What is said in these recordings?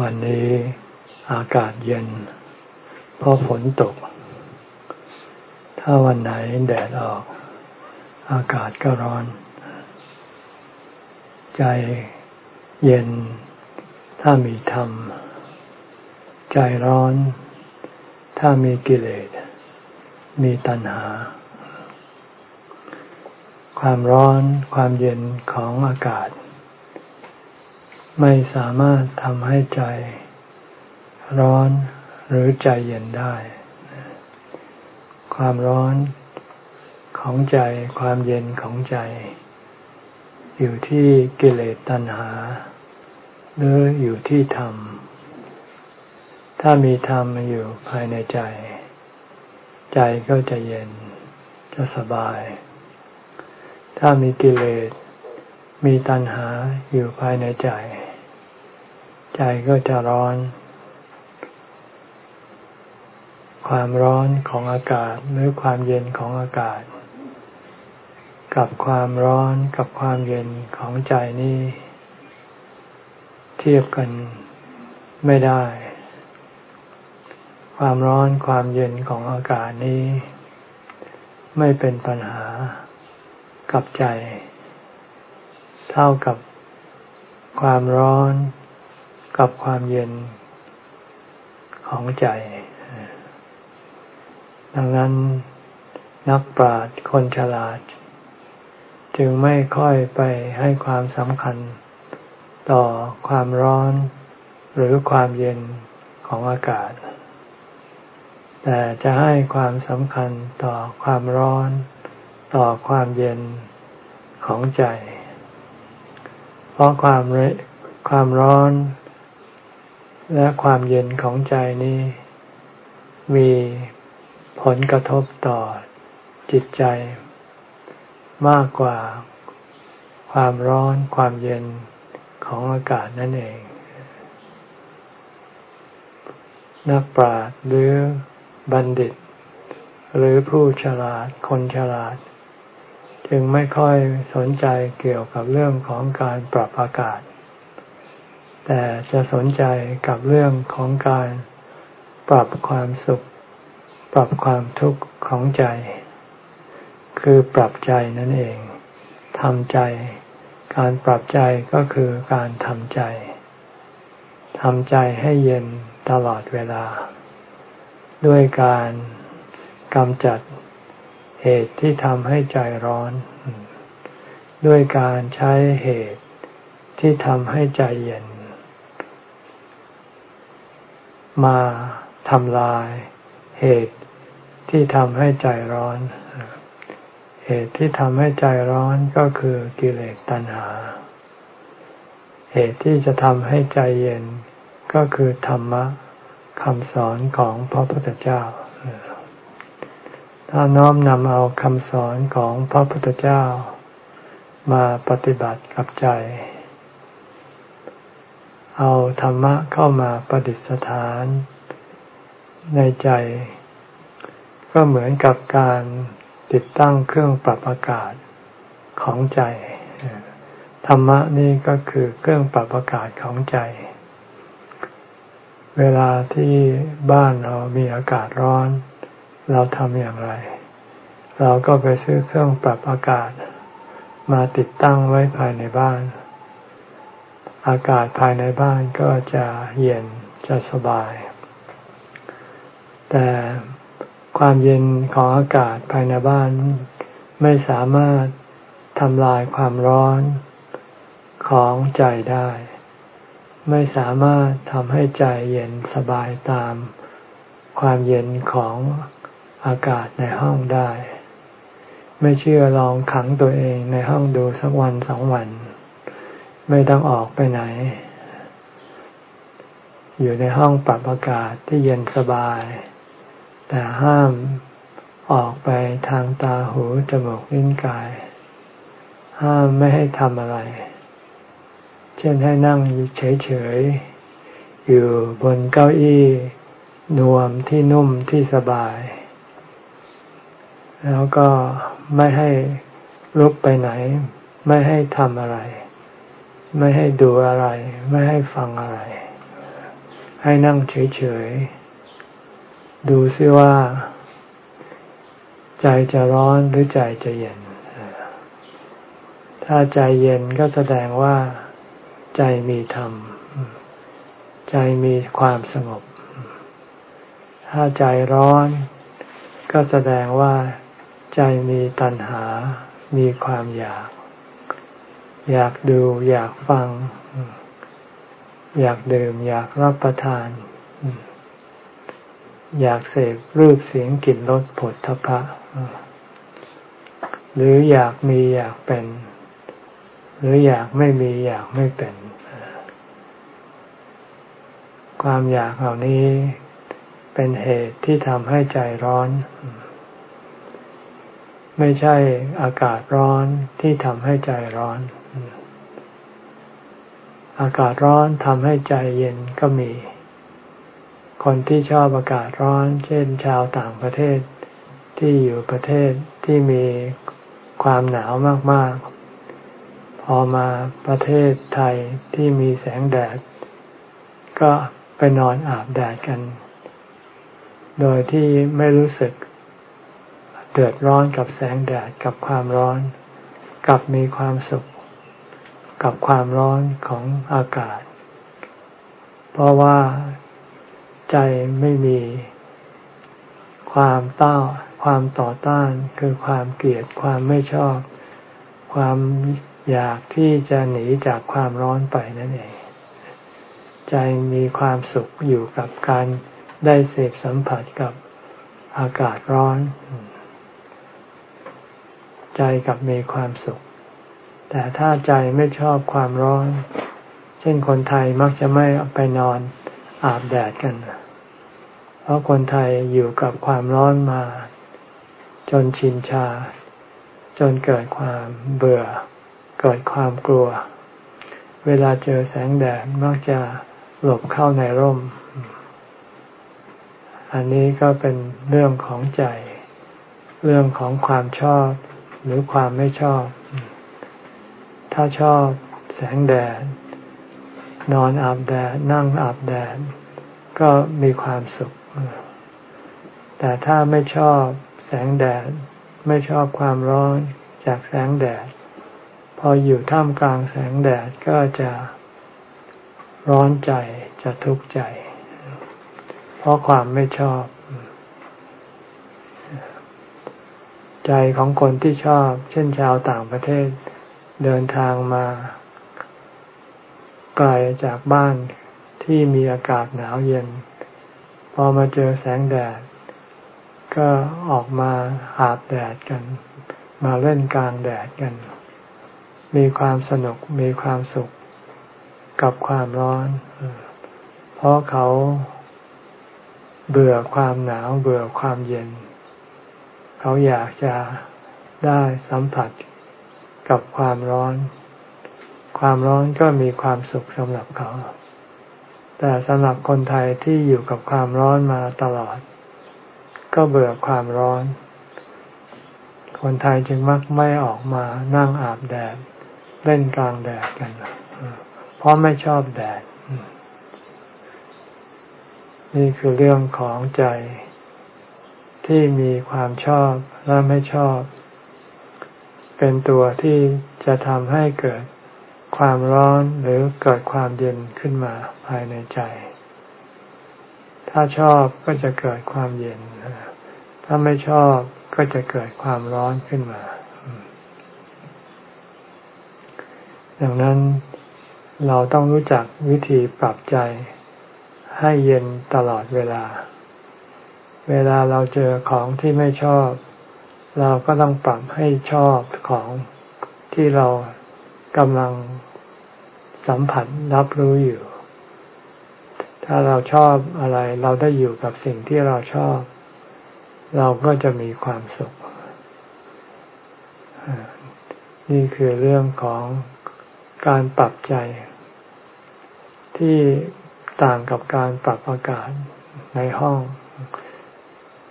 วันนี้อากาศเย็น เพราะฝนตก ถ้าวันไหนแดดออก อากาศก็ร้อน ใจเย็น ถ้ามีธรรม ใจร้อน ถ้ามีกิเลส มีตัณหา ความร้อนความเย็นของอากาศ ไม่สามารถทำให้ใจร้อนหรือใจเย็นได้ ความร้อนของใจความเย็นของใจ อยู่ที่กิเลสตัณหา หรืออยู่ที่ธรรม ถ้ามีธรรมมาอยู่ภายในใจ ใจก็จะเย็นจะสบาย ถ้ามีกิเลส มีตัณหาอยู่ภายในใจ ใจก็จะร้อน ความร้อนของอากาศหรือความเย็นของอากาศ กับความร้อนกับความเย็นของใจนี่ เทียบกันไม่ได้ ความร้อนความเย็นของอากาศนี้ ไม่เป็นปัญหากับใจ เท่ากับความร้อนกับความเย็นของใจ ดังนั้นนักปราชญ์คนฉลาด จึงไม่ค่อยไปให้ความสำคัญต่อความร้อนหรือความเย็นของอากาศ แต่จะให้ความสำคัญต่อความร้อน ต่อความเย็นของใจ เพราะความเรความร้อน และความเย็นของใจนี้ มีผลกระทบต่อจิตใจ มากกว่าความร้อนความเย็นของอากาศนั่นเอง นักปราชญ์หรือบัณฑิต หรือผู้ฉลาดคนฉลาด จึงไม่ค่อยสนใจเกี่ยวกับเรื่องของการปรับอากาศ แต่จะสนใจกับเรื่องของการปรับความสุข ปรับความทุกข์ของใจ คือปรับใจนั่นเองทำใจ การปรับใจก็คือการทำใจทำใจให้เย็นตลอดเวลา ด้วยการกำจัด เหตุที่ทำให้ใจร้อน ด้วยการใช้เหตุที่ทำให้ใจเย็น มาทำลายเหตุที่ทำให้ใจร้อน เหตุที่ทำให้ใจร้อนก็คือกิเลสตัณหา เหตุที่จะทำให้ใจเย็นก็คือธรรมะคำสอนของพระพุทธเจ้า ถ้าน้อมนำเอาคำสอนของพระพุทธเจ้า มาปฏิบัติกับใจ เอาธรรมะเข้ามาประดิษฐานในใจ ก็เหมือนกับการติดตั้งเครื่องปรับอากาศของใจ ธรรมะนี่ก็คือเครื่องปรับอากาศของใจ เวลาที่บ้านเรามีอากาศร้อน เราทำอย่างไร เราก็ไปซื้อเครื่องปรับอากาศ มาติดตั้งไว้ภายในบ้าน อากาศภายในบ้านก็จะเย็นจะสบาย แต่ความเย็นของอากาศภายในบ้านไม่สามารถทำลายความร้อนของใจได้ ไม่สามารถทำให้ใจเย็นสบายตามความเย็นของ อากาศในห้องได้ ไม่เชื่อลองขังตัวเองในห้องดูสักวันสองวัน ไม่ต้องออกไปไหน อยู่ในห้องปรับอากาศที่เย็นสบาย แต่ห้ามออกไปทางตาหูจมูกลิ้นกาย ห้ามไม่ให้ทำอะไร เช่นให้นั่งเฉยๆอยู่บนเก้าอี้นวมที่นุ่มที่สบาย แล้วก็ไม่ให้ลุกไปไหน ไม่ให้ทำอะไร ไม่ให้ดูอะไร ไม่ให้ฟังอะไร ให้นั่งเฉยๆ ดูซิว่า ใจจะร้อนหรือใจจะเย็น ถ้าใจเย็นก็แสดงว่า ใจมีธรรม ใจมีความสงบ ถ้าใจร้อนก็แสดงว่า ใจมีตัณหา มีความอยาก อยากดู อยากฟัง อยากดื่ม อยากรับประทาน อยากเสพรูปเสียงกลิ่นรสผลทพะ หรืออยากมีอยากเป็น หรืออยากไม่มีอยากไม่เป็น ความอยากเหล่านี้เป็นเหตุที่ทำให้ใจร้อน ไม่ใช่อากาศร้อนที่ทำให้ใจร้อน อากาศร้อนทำให้ใจเย็นก็มี คนที่ชอบอากาศร้อน เช่น ชาวต่างประเทศที่อยู่ประเทศที่มีความหนาวมากๆ พอมาประเทศไทยที่มีแสงแดด ก็ไปนอนอาบแดดกัน โดยที่ไม่รู้สึก เดือดร้อนกับแสงแดดกับความร้อน กับมีความสุข กับความร้อนของอากาศ เพราะว่าใจไม่มีความต้าความต่อต้านคือความเกลียดความไม่ชอบ ความอยากที่จะหนีจากความร้อนไปนั่นเอง ใจมีความสุขอยู่กับการได้เสพสัมผัสกับอากาศร้อน ใจกับมีความสุข แต่ถ้าใจไม่ชอบความร้อน เช่นคนไทยมักจะไม่ไปนอนอาบแดดกัน เพราะคนไทยอยู่กับความร้อนมา จนชินชา จนเกิดความเบื่อ เกิดความกลัว เวลาเจอแสงแดดมักจะหลบเข้าในร่ม อันนี้ก็เป็นเรื่องของใจ เรื่องของความชอบ หรือความไม่ชอบ ถ้าชอบแสงแดด นอนอาบแดด นั่งอาบแดด ก็มีความสุข แต่ถ้าไม่ชอบแสงแดด ไม่ชอบความร้อนจากแสงแดด พออยู่ท่ามกลางแสงแดดก็จะร้อนใจจะทุกข์ใจ เพราะความไม่ชอบ ใจของคนที่ชอบ เช่นชาวต่างประเทศ เดินทางมา ไกลจากบ้านที่มีอากาศหนาวเย็น พอมาเจอแสงแดด ก็ออกมาอาบแดดกัน มาเล่นกลางแดดกัน มีความสนุกมีความสุขกับความร้อน เพราะเขาเบื่อความหนาวเบื่อความเย็น เขาอยากจะได้สัมผัสกับความร้อน ความร้อนก็มีความสุขสำหรับเขา แต่สำหรับคนไทยที่อยู่กับความร้อนมาตลอด ก็เบื่อความร้อน คนไทยจึงมักไม่ออกมานั่งอาบแดด เล่นกลางแดดกัน เพราะไม่ชอบแดด นี่คือเรื่องของใจ ที่มีความชอบและไม่ชอบ เป็นตัวที่จะทำให้เกิดความร้อนหรือเกิดความเย็นขึ้นมาภายในใจ ถ้าชอบก็จะเกิดความเย็น ถ้าไม่ชอบก็จะเกิดความร้อนขึ้นมา ดังนั้นเราต้องรู้จักวิธีปรับใจให้เย็นตลอดเวลา เวลาเราเจอของที่ไม่ชอบ เราก็ต้องปรับให้ชอบของที่เรากำลังสัมผัสรับรู้อยู่ ถ้าเราชอบอะไร เราได้อยู่กับสิ่งที่เราชอบ เราก็จะมีความสุข นี่คือเรื่องของการปรับใจ ที่ต่างกับการปรับอากาศในห้อง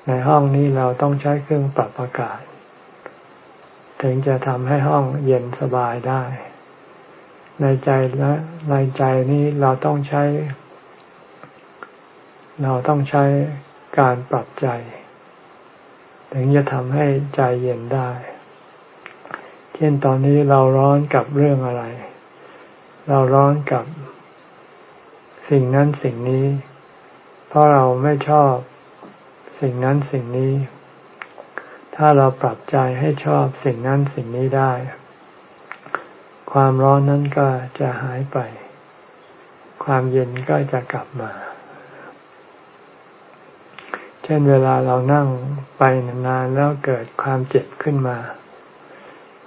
ในห้องนี้เราต้องใช้เครื่องปรับอากาศ ถึงจะทำให้ห้องเย็นสบายได้ ในใจและในใจนี้เราต้องใช้ เราต้องใช้การปรับใจ ถึงจะทำให้ใจเย็นได้ เช่นตอนนี้เราร้อนกับเรื่องอะไร เราร้อนกับสิ่งนั้นสิ่งนี้ เพราะเราไม่ชอบ สิ่งนั้นสิ่งนี้ ถ้าเราปรับใจให้ชอบสิ่งนั้นสิ่งนี้ได้ ความร้อนนั้นก็จะหายไป ความเย็นก็จะกลับมา เช่นเวลาเรานั่งไปนานๆแล้วเกิดความเจ็บขึ้นมา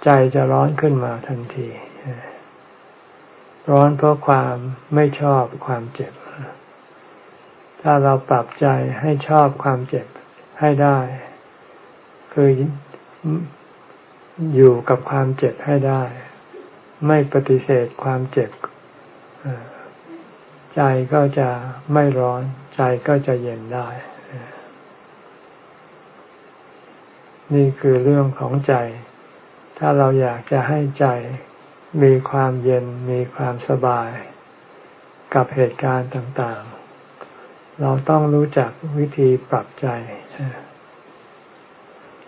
ใจจะร้อนขึ้นมาทันที ร้อนเพราะความไม่ชอบความเจ็บ ถ้าเราปรับใจให้ชอบความเจ็บให้ได้ คืออยู่กับความเจ็บให้ได้ ไม่ปฏิเสธความเจ็บใจก็จะไม่ร้อน ใจก็จะเย็นได้ นี่คือเรื่องของใจ ถ้าเราอยากจะให้ใจมีความเย็นมีความสบาย กับเหตุการณ์ต่างๆ เราต้องรู้จักวิธีปรับใจ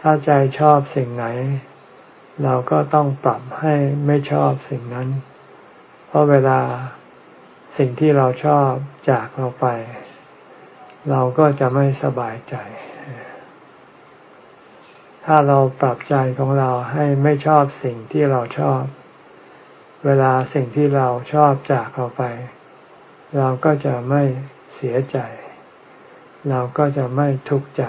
ถ้าใจชอบสิ่งไหน เราก็ต้องปรับให้ไม่ชอบสิ่งนั้น เพราะเวลาสิ่งที่เราชอบจากเราไป เราก็จะไม่สบายใจ ถ้าเราปรับใจของเราให้ไม่ชอบสิ่งที่เราชอบ เวลาสิ่งที่เราชอบจากเราไป เราก็จะไม่ เสียใจ เราก็จะไม่ทุกข์ใจ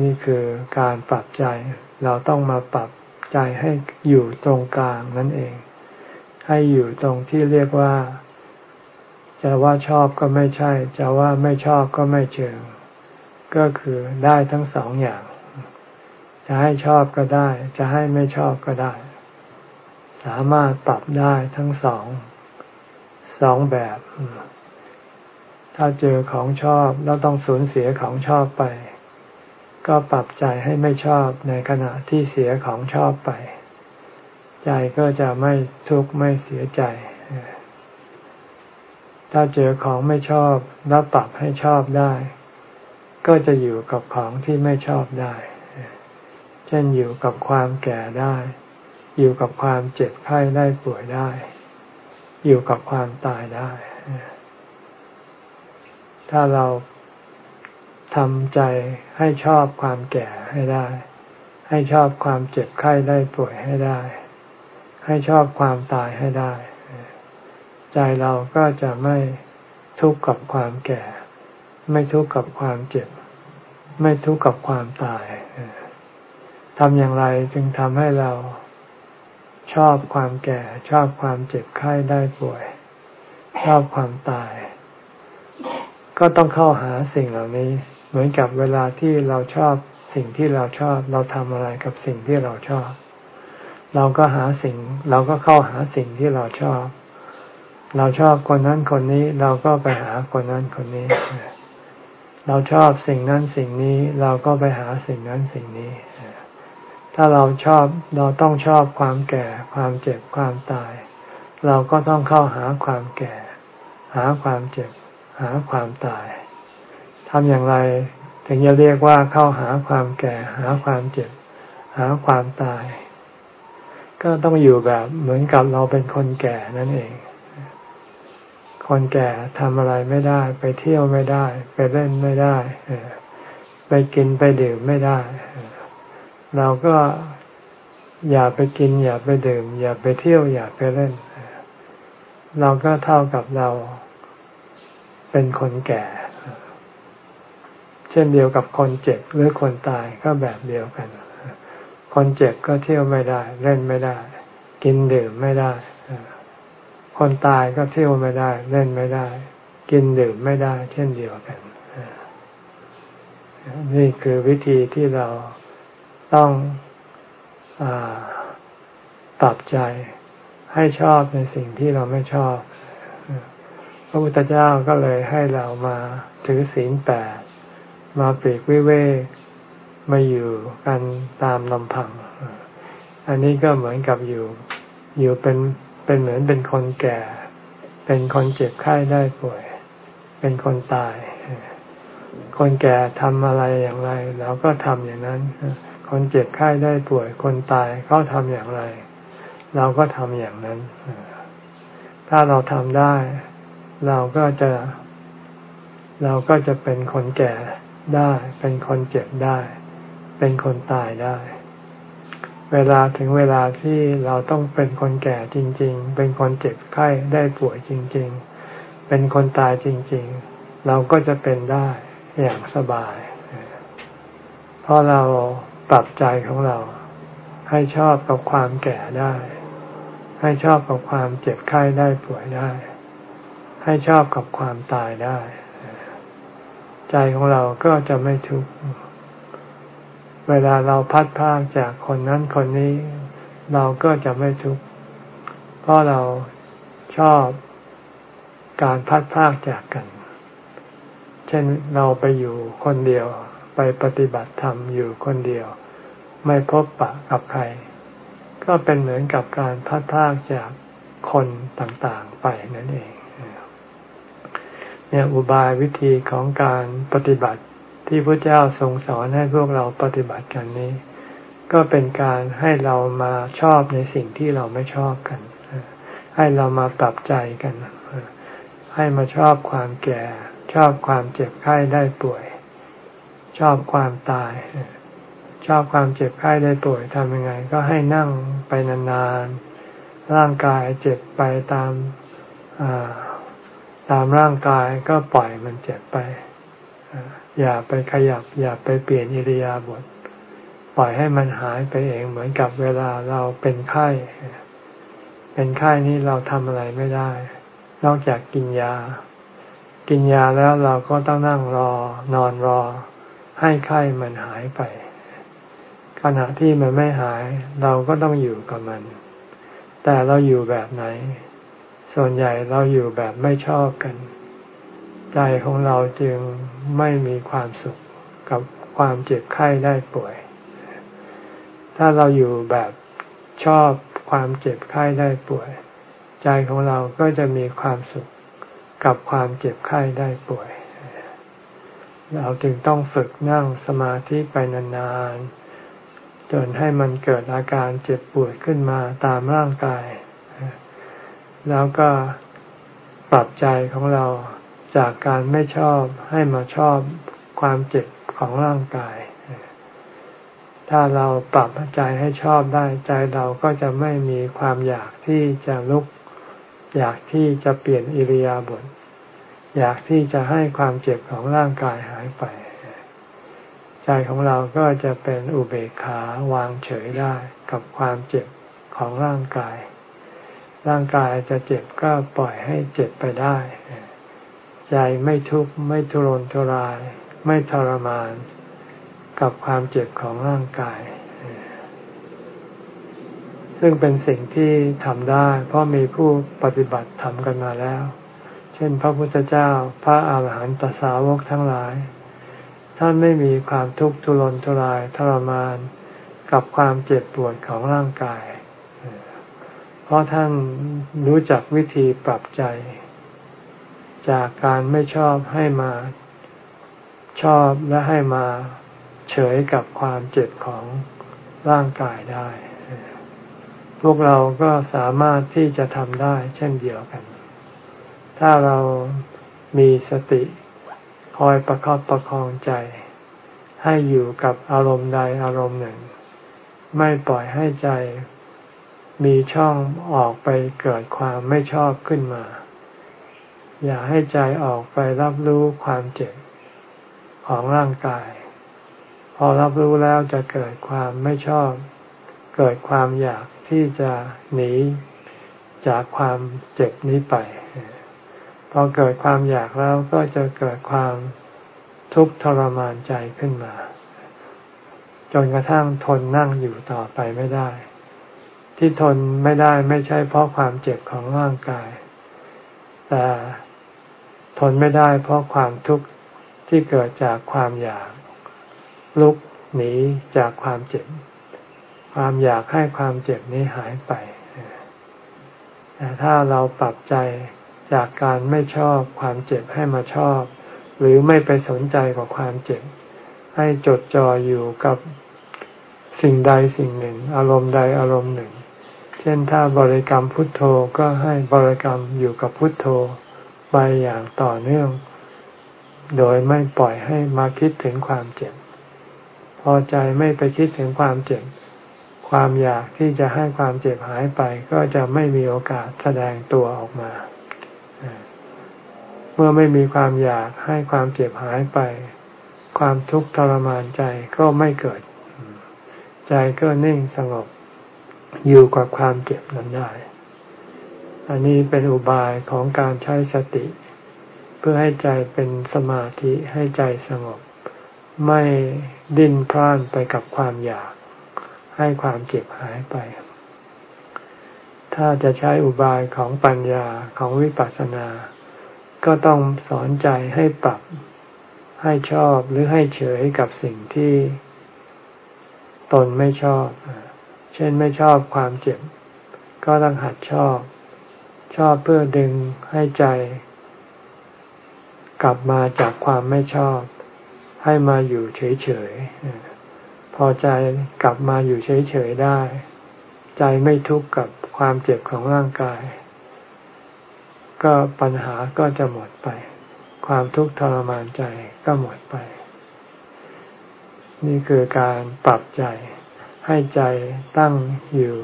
นี่คือการปรับใจ เราต้องมาปรับใจให้อยู่ตรงกลางนั่นเอง ให้อยู่ตรงที่เรียกว่า จะว่าชอบก็ไม่ใช่ จะว่าไม่ชอบก็ไม่เชิง ก็คือได้ทั้งสองอย่าง จะให้ชอบก็ได้ จะให้ไม่ชอบก็ได้ สามารถปรับได้ทั้งสอง สองแบบ ถ้าเจอของชอบแล้วต้องสูญเสียของชอบไป ก็ปรับใจให้ไม่ชอบในขณะที่เสียของชอบไป ใจก็จะไม่ทุกข์ไม่เสียใจ ถ้าเจอของไม่ชอบแล้วปรับให้ชอบได้ ก็จะอยู่กับของที่ไม่ชอบได้ เช่นอยู่กับความแก่ได้ อยู่กับความเจ็บไข้ได้ป่วยได้ อยู่กับความตายได้ ถ้าเราทำใจให้ชอบความแก่ให้ได้ ให้ชอบความเจ็บไข้ได้ป่วยให้ได้ ให้ชอบความตายให้ได้ ใจเราก็จะไม่ทุกข์กับความแก่ ไม่ทุกข์กับความเจ็บ ไม่ทุกข์กับความตายทำอย่างไรจึงทำให้เรา ชอบความแก่ ชอบความเจ็บไข้ได้ป่วย ชอบความตาย ก็ต้องเข้าหาสิ่งเหล่านี้ เหมือนกับเวลาที่เราชอบสิ่งที่เราชอบ เราทำอะไรกับสิ่งที่เราชอบ เราก็หาสิ่ง เราก็เข้าหาสิ่งที่เราชอบ เราชอบคนนั้นคนนี้ เราก็ไปหาคนนั้นคนนี้ เราชอบสิ่งนั้นสิ่งนี้ เราก็ไปหาสิ่งนั้นสิ่งนี้ ถ้าเราชอบเราต้องชอบความแก่ ความเจ็บความตาย เราก็ต้องเข้าหาความแก่ หาความเจ็บ หาความตายทำอย่างไรถึงจะเรียกว่าเข้าหาความแก่ หาความเจ็บ หาความตาย ก็ต้องอยู่แบบเหมือนกับเราเป็นคนแก่นั่นเอง คนแก่ทำอะไรไม่ได้ ไปเที่ยวไม่ได้ ไปเล่นไม่ได้ไปกินไปดื่มไม่ได้ เราก็อย่าไปกิน อย่าไปดื่ม อย่าไปเที่ยว อย่าไปเล่น เราก็เท่ากับเราเป็นคนแก่ เช่นเดียวกับคนเจ็บหรือคนตายก็แบบเดียวกัน คนเจ็บก็เที่ยวไม่ได้ เล่นไม่ได้ กินดื่มไม่ได้คนตายก็เที่ยวไม่ได้ เล่นไม่ได้ กินดื่มไม่ได้ เช่นเดียวกัน นี่คือวิธีที่เรา ต้องอปรับใจให้ชอบในสิ่งที่เราไม่ชอบ พระพุทธเจ้าก็เลยให้เรามาถือศีลแปดมาปลีกวิเวกมาอยู่กันตามลำพัง อันนี้ก็เหมือนกับอยู่ อยู่เป็นเป็นเหมือนเป็นคนแก่ เป็นคนเจ็บไข้ได้ป่วย เป็นคนตาย คนแก่ทำอะไรอย่างไรเราก็ทำอย่างนั้น คนเจ็บไข้ได้ป่วย คนตายเขาทำอย่างไร เราก็ทำอย่างนั้น ถ้าเราทำได้ เราก็จะ เราก็จะเป็นคนแก่ได้ เป็นคนเจ็บได้ เป็นคนตายได้ เวลาถึงเวลาที่เราต้องเป็นคนแก่จริง ๆ เป็นคนเจ็บไข้ได้ป่วยจริง ๆ เป็นคนตายจริง ๆ เราก็จะเป็นได้อย่างสบาย เพราะเรา ปรับใจของเรา ให้ชอบกับความแก่ได้ ให้ชอบกับความเจ็บไข้ได้ป่วยได้ ให้ชอบกับความตายได้ ใจของเราก็จะไม่ทุกข์เวลาเราพัดพากจากคนนั้นคนนี้ เราก็จะไม่ทุกข์เพราะเราชอบการพัดพากจากกัน เช่นเราไปอยู่คนเดียว ไปปฏิบัติธรรมอยู่คนเดียว ไม่พบปะกับใคร ก็เป็นเหมือนกับการพัดพากจากคนต่างๆไปนั่นเองเนี่ยอุบายวิธีของการปฏิบัติที่พระเจ้าทรงสอนให้พวกเราปฏิบัติกันนี้ ก็เป็นการให้เรามาชอบในสิ่งที่เราไม่ชอบกัน ให้เรามาปรับใจกัน ให้มาชอบความแก่ ชอบความเจ็บไข้ได้ป่วย ชอบความตาย ชอบความเจ็บไข้ได้ป่วยทำยังไง ก็ให้นั่งไปนานๆ ร่างกายเจ็บไปตามตามร่างกายก็ปล่อยมันเจ็บไป อย่าไปขยับ อย่าไปเปลี่ยนอิริยาบถปล่อยให้มันหายไปเองเหมือนกับเวลาเราเป็นไข้ เป็นไข้นี้เราทำอะไรไม่ได้ นอกจากกินยา กินยาแล้วเราก็ต้องนั่งรอนอนรอ ให้ไข้มันหายไป ขณะที่มันไม่หาย เราก็ต้องอยู่กับมัน แต่เราอยู่แบบไหน ส่วนใหญ่เราอยู่แบบไม่ชอบกัน ใจของเราจึงไม่มีความสุขกับความเจ็บไข้ได้ป่วย ถ้าเราอยู่แบบชอบความเจ็บไข้ได้ป่วย ใจของเราก็จะมีความสุขกับความเจ็บไข้ได้ป่วย เราจึงต้องฝึกนั่งสมาธิไปนานๆ จนให้มันเกิดอาการเจ็บปวดขึ้นมาตามร่างกาย แล้วก็ปรับใจของเราจากการไม่ชอบให้มาชอบความเจ็บของร่างกาย ถ้าเราปรับใจให้ชอบได้ใจเราก็จะไม่มีความอยากที่จะลุก อยากที่จะเปลี่ยนอิริยาบถ อยากที่จะให้ความเจ็บของร่างกายหายไป ใจของเราก็จะเป็นอุเบกขาวางเฉยได้กับความเจ็บของร่างกาย ร่างกายจะเจ็บก็ปล่อยให้เจ็บไปได้ ใจไม่ทุกข์ไม่ทุรนทุราย ไม่ทรมาน กับความเจ็บของร่างกาย ซึ่งเป็นสิ่งที่ทำได้ เพราะมีผู้ปฏิบัติทำกันมาแล้ว เช่น พระพุทธเจ้า พระอาหารหันตสาวกทั้งหลาย ท่านไม่มีความทุกข์ทุรนทุรายทรมานกับความเจ็บปวดของร่างกาย เพราะท่านรู้จักวิธีปรับใจ จากการไม่ชอบให้มาชอบและให้มาเฉยกับความเจ็บของร่างกายได้ พวกเราก็สามารถที่จะทำได้เช่นเดียวกัน ถ้าเรามีสติคอยประคับประคองใจ ให้อยู่กับอารมณ์ใดอารมณ์หนึ่ง ไม่ปล่อยให้ใจ มีช่องออกไปเกิดความไม่ชอบขึ้นมา อย่าให้ใจออกไปรับรู้ความเจ็บของร่างกาย พอรับรู้แล้วจะเกิดความไม่ชอบ เกิดความอยากที่จะหนีจากความเจ็บนี้ไป พอเกิดความอยากแล้วก็จะเกิดความทุกข์ทรมานใจขึ้นมา จนกระทั่งทนนั่งอยู่ต่อไปไม่ได้ ที่ทนไม่ได้ไม่ใช่เพราะความเจ็บของร่างกาย แต่ทนไม่ได้เพราะความทุกข์ที่เกิดจากความอยาก ลุกหนีจากความเจ็บ ความอยากให้ความเจ็บนี้หายไปแต่ถ้าเราปรับใจ จากการไม่ชอบความเจ็บให้มาชอบ หรือไม่ไปสนใจกับความเจ็บ ให้จดจ่ออยู่กับสิ่งใดสิ่งหนึ่ง อารมณ์ใดอารมณ์หนึ่ง เช่นถ้าบริกรรมพุทโธก็ให้บริกรรมอยู่กับพุทโธไปอย่างต่อเนื่อง โดยไม่ปล่อยให้มาคิดถึงความเจ็บ พอใจไม่ไปคิดถึงความเจ็บ ความอยากที่จะให้ความเจ็บหายไปก็จะไม่มีโอกาสแสดงตัวออกมา เมื่อไม่มีความอยากให้ความเจ็บหายไป ความทุกข์ทรมานใจก็ไม่เกิด ใจก็นิ่งสงบ อยู่กับความเจ็บนั้นได้ อันนี้เป็นอุบายของการใช้สติ เพื่อให้ใจเป็นสมาธิให้ใจสงบ ไม่ดิ้นพล่านไปกับความอยาก ให้ความเจ็บหายไป ถ้าจะใช้อุบายของปัญญาของวิปัสสนา ก็ต้องสอนใจให้ปรับให้ชอบหรือให้เฉยกับสิ่งที่ตนไม่ชอบ เช่นไม่ชอบความเจ็บ ก็ต้องหัดชอบ ชอบเพื่อดึงให้ใจ กลับมาจากความไม่ชอบ ให้มาอยู่เฉยๆ พอใจกลับมาอยู่เฉยๆได้ ใจไม่ทุกข์กับความเจ็บของร่างกาย ก็ปัญหาก็จะหมดไป ความทุกข์ทรมานใจก็หมดไป นี่คือการปรับใจ ให้ใจตั้งอยู่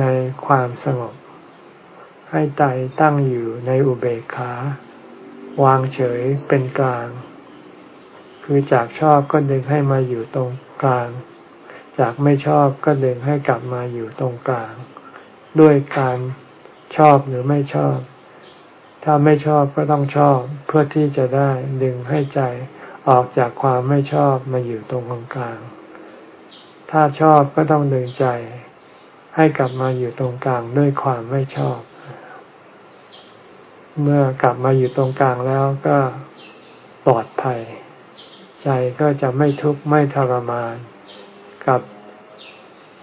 ในความสงบ ให้ใจตั้งอยู่ในอุเบกขาวางเฉยเป็นกลาง คือจากชอบก็ดึงให้มาอยู่ตรงกลาง จากไม่ชอบก็ดึงให้กลับมาอยู่ตรงกลาง ด้วยการชอบหรือไม่ชอบ ถ้าไม่ชอบก็ต้องชอบเพื่อที่จะได้ดึงให้ใจออกจากความไม่ชอบมาอยู่ตรงกลาง ถ้าชอบก็ต้องดึงใจให้กลับมาอยู่ตรงกลางด้วยความไม่ชอบ เมื่อกลับมาอยู่ตรงกลางแล้วก็ปลอดภัย ใจก็จะไม่ทุกข์ไม่ทรมาน กับ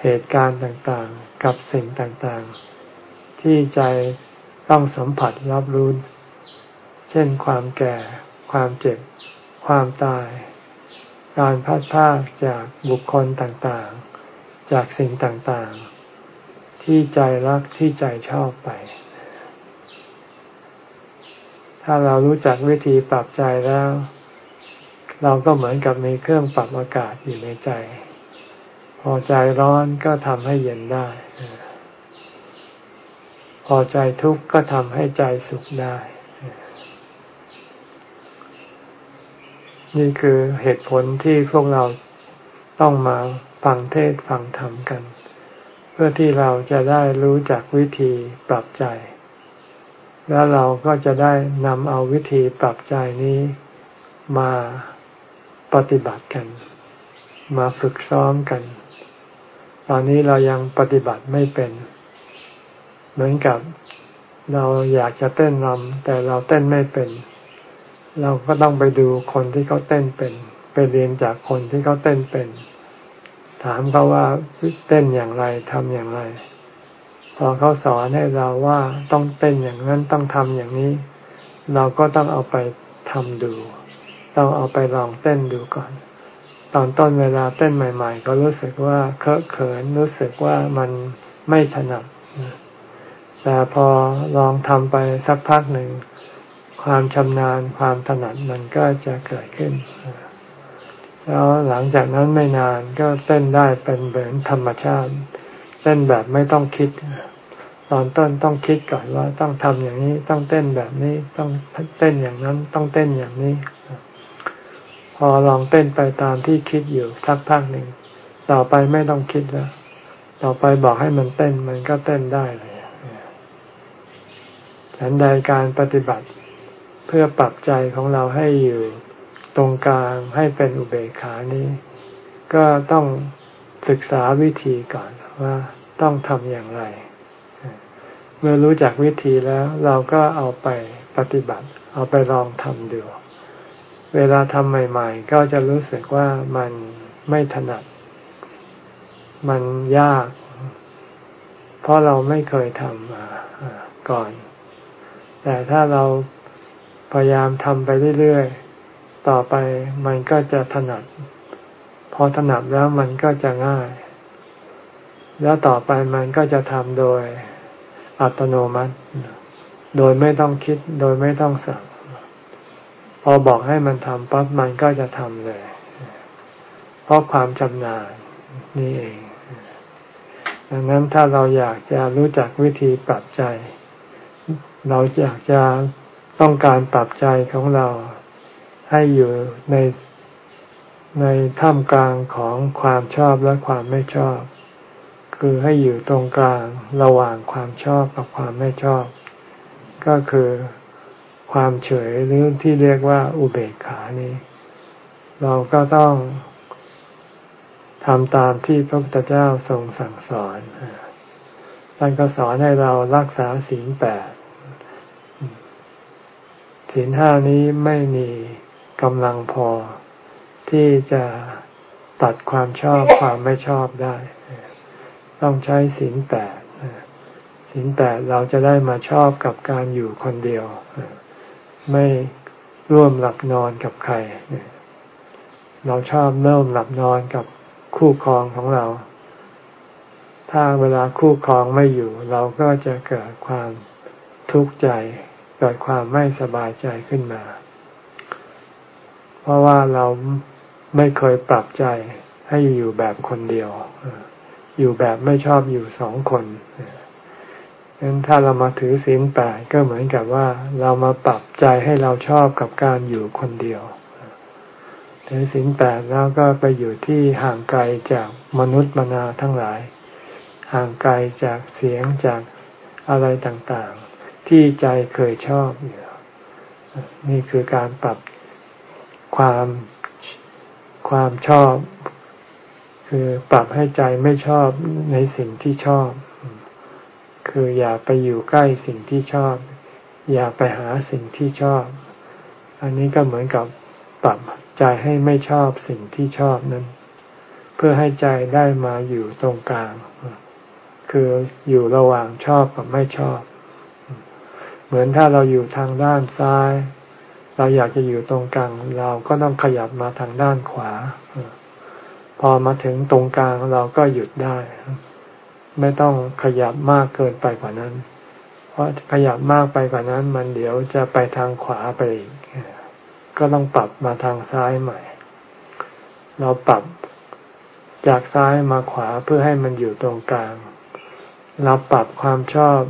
เหตุการณ์ต่างๆ กับสิ่งต่างๆ ที่ใจ ต้องสัมผัสรับรู้ เช่นความแก่ ความเจ็บ ความตาย การพัดพากจากบุคคลต่างๆ จากสิ่งต่างๆ ที่ใจรักที่ใจชอบไป ถ้าเรารู้จักวิธีปรับใจแล้ว เราก็เหมือนกับมีเครื่องปรับอากาศอยู่ในใจ พอใจร้อนก็ทำให้เย็นได้ พอใจทุกข์ก็ทำให้ใจสุขได้ นี่คือเหตุผลที่พวกเราต้องมาฟังเทศฟังธรรมกัน เพื่อที่เราจะได้รู้จักวิธีปรับใจ แล้วเราก็จะได้นำเอาวิธีปรับใจนี้มาปฏิบัติกัน มาฝึกซ้อมกัน ตอนนี้เรายังปฏิบัติไม่เป็น เหมือนกับเราอยากจะเต้นรำแต่เราเต้นไม่เป็น เราก็ต้องไปดูคนที่เขาเต้นเป็น ไปเรียนจากคนที่เขาเต้นเป็น ถามเขาว่าเต้นอย่างไรทำอย่างไร พอเขาสอนให้เราว่าต้องเต้นอย่างนั้นต้องทำอย่างนี้ เราก็ต้องเอาไปทำดูต้องเอาไปลองเต้นดูก่อน ตอนต้นเวลาเต้นใหม่ ๆ ก็รู้สึกว่าเคอะเขินรู้สึกว่ามันไม่ถนัด แต่พอลองทำไปสักพักหนึ่ง ความชำนาญความถนัดมันก็จะเกิดขึ้น แล้วหลังจากนั้นไม่นานก็เต้นได้เป็นเหมือนธรรมชาติเต้นแบบไม่ต้องคิด ตอนต้นต้องคิดก่อนว่าต้องทำอย่างนี้ต้องเต้นแบบนี้ต้องเต้นอย่างนั้นต้องเต้นอย่างนี้ พอลองเต้นไปตามที่คิดอยู่สักพักหนึ่ง ต่อไปไม่ต้องคิดแล้ว ต่อไปบอกให้มันเต้นมันก็เต้นได้เลย ฉันใดการปฏิบัติเพื่อปรับใจของเราให้อยู่ตรงกลางให้เป็นอุเบกขานี้ ก็ต้องศึกษาวิธีก่อนว่าต้องทำอย่างไร เมื่อรู้จักวิธีแล้ว เราก็เอาไปปฏิบัติ เอาไปลองทำดูเวลาทำใหม่ ๆ ก็จะรู้สึกว่ามันไม่ถนัด มันยาก เพราะเราไม่เคยทำมาก่อน แต่ถ้าเราพยายามทำไปเรื่อยๆ ต่อไปมันก็จะถนัด พอถนัดแล้วมันก็จะง่าย แล้วต่อไปมันก็จะทำโดยอัตโนมัติ โดยไม่ต้องคิด โดยไม่ต้องสั่ง พอบอกให้มันทำปั๊บมันก็จะทำเลย เพราะความชำนาญนี่เอง ดังนั้นถ้าเราอยากจะรู้จักวิธีปรับใจ เราอยากจะต้องการปรับใจของเราให้อยู่ในในท่ามกลางของความชอบและความไม่ชอบ คือให้อยู่ตรงกลางระหว่างความชอบกับความไม่ชอบ ก็คือความเฉยหรือที่เรียกว่าอุเบกขานี้ เราก็ต้องทำตามที่พระพุทธเจ้าทรงสั่งสอนท่านก็สอนให้เรารักษาศีลแปด ศีลห้านี้ไม่มีกำลังพอที่จะตัดความชอบความไม่ชอบได้ ต้องใช้ศีลแปดศีลแปดเราจะได้มาชอบกับการอยู่คนเดียว ไม่ร่วมหลับนอนกับใคร เราชอบเริ่มหลับนอนกับคู่ครองของเรา ถ้าเวลาคู่ครองไม่อยู่ เราก็จะเกิดความทุกข์ใจ เกิดความไม่สบายใจขึ้นมา เพราะว่าเราไม่เคยปรับใจให้อยู่แบบคนเดียว อยู่แบบไม่ชอบอยู่สองคนดังนั้นถ้าเรามาถือศีลแปดก็เหมือนกับว่า เรามาปรับใจให้เราชอบกับการอยู่คนเดียวถือศีลแปดแล้วก็ไปอยู่ที่ห่างไกลจากมนุษย์มนาทั้งหลาย ห่างไกลจากเสียงจากอะไรต่าง ที่ใจเคยชอบอยู่นี่คือการปรับความความชอบ คือปรับให้ใจไม่ชอบในสิ่งที่ชอบ คืออย่าไปอยู่ใกล้สิ่งที่ชอบ อย่าไปหาสิ่งที่ชอบ อันนี้ก็เหมือนกับปรับใจให้ไม่ชอบสิ่งที่ชอบนั้น เพื่อให้ใจได้มาอยู่ตรงกลาง คืออยู่ระหว่างชอบกับไม่ชอบ เหมือนถ้าเราอยู่ทางด้านซ้าย เราอยากจะอยู่ตรงกลางเราก็ต้องขยับมาทางด้านขวา พอมาถึงตรงกลางเราก็หยุดได้ ไม่ต้องขยับมากเกินไปกว่านั้น เพราะขยับมากไปกว่านั้น มันเดี๋ยวจะไปทางขวาไปอีก ก็ต้องปรับมาทางซ้ายใหม่ เราปรับจากซ้ายมาขวาเพื่อให้มันอยู่ตรงกลาง เราปรับความชอบ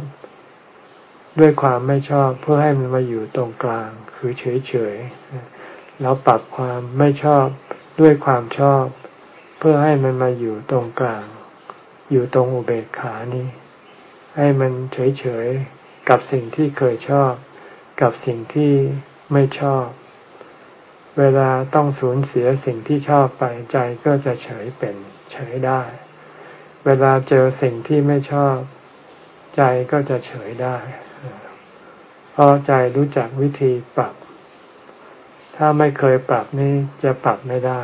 ด้วยความไม่ชอบเพื่อให้มันมาอยู่ตรงกลาง คือเฉยๆแล้วปรับความไม่ชอบด้วยความชอบ เพื่อให้มันมาอยู่ตรงกลาง อยู่ตรงอุเบกขานี้ ให้มันเฉยๆกับสิ่งที่เคยชอบ กับสิ่งที่ไม่ชอบ เวลาต้องสูญเสียสิ่งที่ชอบไปใจก็จะเฉยเป็น เฉยได้ เวลาเจอสิ่งที่ไม่ชอบ ใจก็จะเฉยได้ ราะใจรู้จักวิธีปรับ ถ้าไม่เคยปรับนี่จะปรับไม่ได้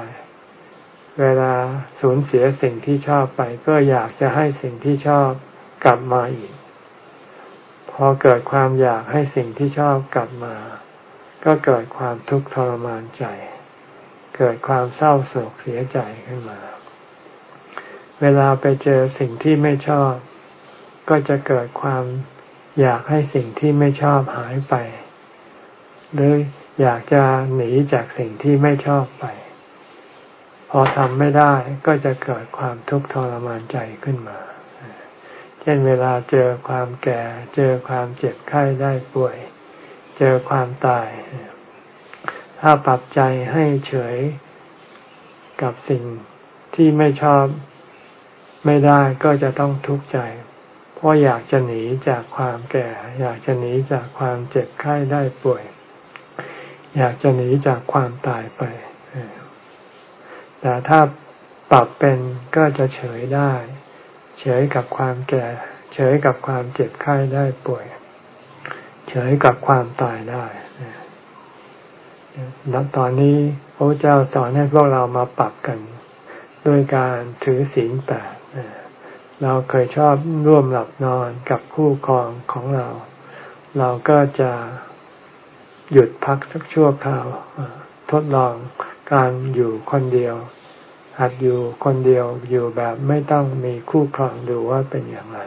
เวลาสูญเสียสิ่งที่ชอบไป ก็อยากจะให้สิ่งที่ชอบกลับมาอีก พอเกิดความอยากให้สิ่งที่ชอบกลับมา ก็เกิดความทุกข์ทรมานใจ เกิดความเศร้าโศกเสียใจขึ้นมา เวลาไปเจอสิ่งที่ไม่ชอบ ก็จะเกิดความ อยากให้สิ่งที่ไม่ชอบหายไป หรืออยากจะหนีจากสิ่งที่ไม่ชอบไป พอทำไม่ได้ก็จะเกิดความทุกข์ทรมานใจขึ้นมา เช่นเวลาเจอความแก่ เจอความเจ็บไข้ได้ป่วย เจอความตาย ถ้าปรับใจให้เฉยกับสิ่งที่ไม่ชอบไม่ได้ก็จะต้องทุกข์ใจ เพราะอยากจะหนีจากความแก่ อยากจะหนีจากความเจ็บไข้ได้ป่วย อยากจะหนีจากความตายไป แต่ถ้าปรับเป็นก็จะเฉยได้ เฉยกับความแก่ เฉยกับความเจ็บไข้ได้ป่วย เฉยกับความตายได้แล้วตอนนี้พระเจ้าสอนให้พวกเรามาปรับกัน ด้วยการถือศีลแปด เราเคยชอบร่วมหลับนอนกับคู่ครองของเรา เราก็จะหยุดพักสักชั่วคราวทดลองการอยู่คนเดียว หัดอยู่คนเดียวอยู่แบบไม่ต้องมีคู่ครองดูว่าเป็นอย่างไร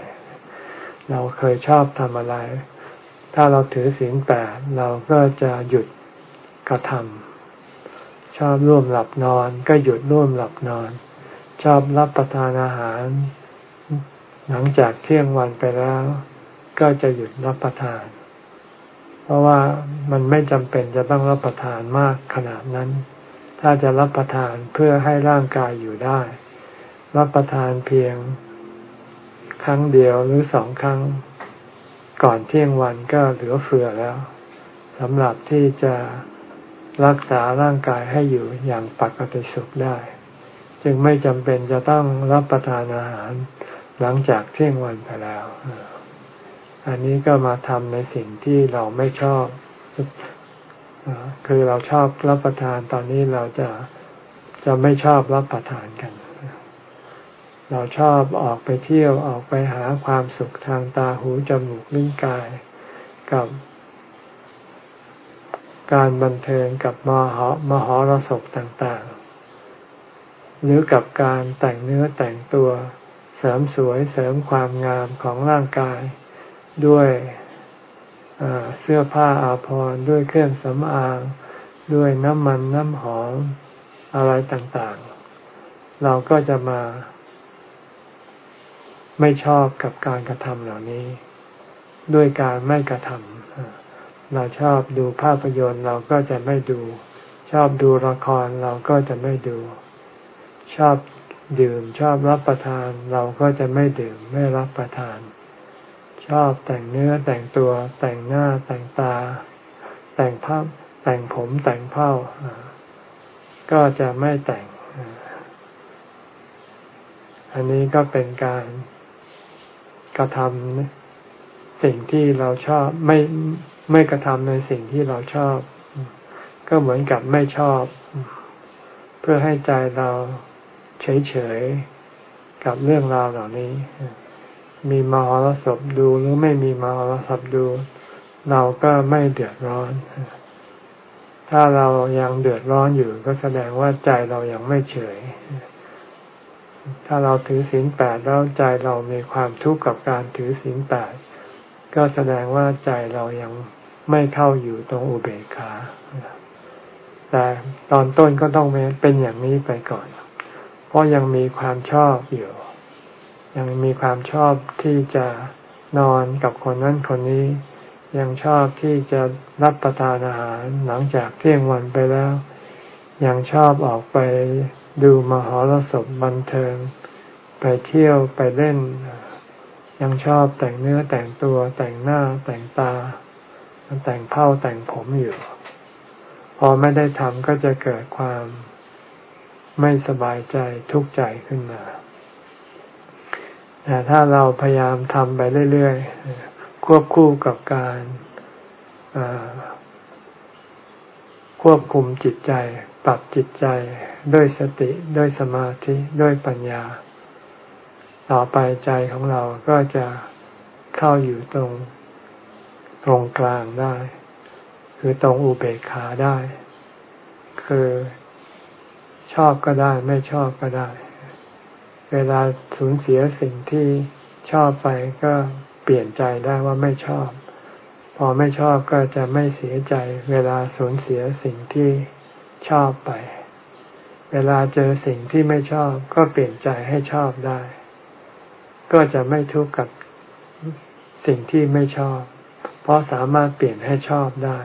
เราเคยชอบทำอะไร ถ้าเราถือศีลแปดเราก็จะหยุดกระทำชอบร่วมหลับนอนก็หยุดร่วมหลับนอน ชอบรับประทานอาหาร หลังจากเที่ยงวันไปแล้ว ก็จะหยุดรับประทาน เพราะว่ามันไม่จำเป็นจะต้องรับประทานมากขนาดนั้น ถ้าจะรับประทานเพื่อให้ร่างกายอยู่ได้ รับประทานเพียง ครั้งเดียวหรือสองครั้ง ก่อนเที่ยงวันก็เหลือเฟือแล้วสำหรับที่จะรักษาร่างกายให้อยู่อย่างปกติสุขได้ จึงไม่จำเป็นจะต้องรับประทานอาหาร หลังจากเที่ยงวันไปแล้ว อันนี้ก็มาทำในสิ่งที่เราไม่ชอบ คือเราชอบรับประทานตอนนี้เราจะจะไม่ชอบรับประทานกัน เราชอบออกไปเที่ยวออกไปหาความสุขทางตาหูจมูกลิ้นกายกับการบันเทิงกับมหมหรสพต่างๆ หรือกับการแต่งเนื้อแต่งตัว เสริมสวยเสริมความงามของร่างกายด้วยเสื้อผ้าอาภรณ์ด้วยเครื่องสำอาง ด้วยน้ำมันน้ำหอมอะไรต่างๆ เราก็จะมา ไม่ชอบกับการกระทำเหล่านี้ ด้วยการไม่กระทำเราชอบดูภาพยนตร์เราก็จะไม่ดู ชอบดูละครเราก็จะไม่ดู ชอบ ดื่มชอบรับประทาน เราก็จะไม่ดื่มไม่รับประทาน ชอบแต่งเนื้อแต่งตัวแต่งหน้าแต่งตา แต่งภาพแต่งผมแต่งเผ้าก็จะไม่แต่ง อันนี้ก็เป็นการกระทำสิ่งที่เราชอบไม่ไม่กระทำในสิ่งที่เราชอบ ก็เหมือนกับไม่ชอบ เพื่อให้ใจเรา เฉยๆกับเรื่องราวเหล่านี้ มีมหรสพดูหรือไม่มีมหรสพดู เราก็ไม่เดือดร้อน ถ้าเรายังเดือดร้อนอยู่ก็แสดงว่าใจเรายังไม่เฉย ถ้าเราถือศีลแปดแล้วใจเรามีความทุกข์กับการถือศีลแปดก็แสดงว่าใจเรายังไม่เข้าอยู่ตรงอุเบกขาแต่ตอนต้นก็ต้องเป็นอย่างนี้ไปก่อน เพราะยังมีความชอบอยู่ ยังมีความชอบที่จะนอนกับคนนั้นคนนี้ ยังชอบที่จะรับประทานอาหารหลังจากเที่ยงวันไปแล้ว ยังชอบออกไปดูมหรสพบันเทิง ไปเที่ยวไปเล่น ยังชอบแต่งเนื้อแต่งตัวแต่งหน้าแต่งตา แต่งเผ้าแต่งผมอยู่ พอไม่ได้ทำก็จะเกิดความ ไม่สบายใจทุกข์ใจขึ้นมาแต่ถ้าเราพยายามทำไปเรื่อยๆ ควบคู่กับการควบคุมจิตใจ ปรับจิตใจด้วยสติด้วยสมาธิด้วยปัญญา ต่อไปใจของเราก็จะเข้าอยู่ตรงตรงกลางได้ คือตรงอุเบกขาได้ คือ ชอบก็ได้ ไม่ชอบก็ได้ เวลาสูญเสียสิ่งที่ชอบไปก็เปลี่ยนใจได้ว่าไม่ชอบ พอไม่ชอบก็จะไม่เสียใจ เวลาสูญเสียสิ่งที่ชอบไป เวลาเจอสิ่งที่ไม่ชอบก็เปลี่ยนใจให้ชอบได้ ก็จะไม่ทุกข์กับสิ่งที่ไม่ชอบ เพราะสามารถเปลี่ยนให้ชอบได้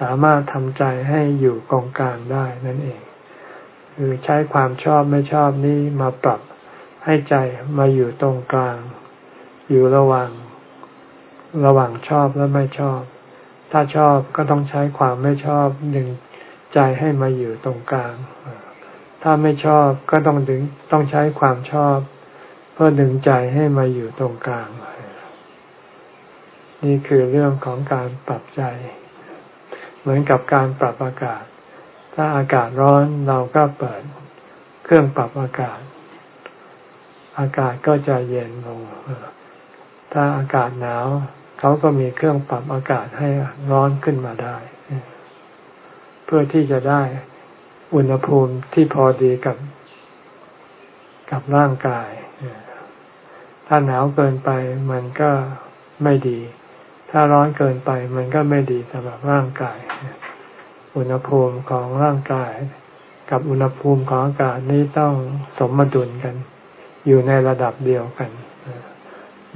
สามารถทำใจให้อยู่กองกลางได้นั่นเอง คือใช้ความชอบไม่ชอบนี้มาปรับให้ใจมาอยู่ตรงกลาง อยู่ระหว่าง ระหว่างชอบและไม่ชอบ ถ้าชอบก็ต้องใช้ความไม่ชอบดึงใจให้มาอยู่ตรงกลาง ถ้าไม่ชอบก็ต้องดึงต้องใช้ความชอบ เพื่อดึงใจให้มาอยู่ตรงกลาง นี่คือเรื่องของการปรับใจ เหมือนกับการปรับอากาศ ถ้าอากาศร้อนเราก็เปิดเครื่องปรับอากาศ อากาศก็จะเย็นลง ถ้าอากาศหนาวเขาก็มีเครื่องปรับอากาศให้ร้อนขึ้นมาได้ เพื่อที่จะได้อุณหภูมิที่พอดีกับกับร่างกาย ถ้าหนาวเกินไปมันก็ไม่ดี ถ้าร้อนเกินไปมันก็ไม่ดีสำหรับร่างกาย อุณหภูมิของร่างกาย กับอุณหภูมิของอากาศนี้ต้องสมดุลกัน อยู่ในระดับเดียวกัน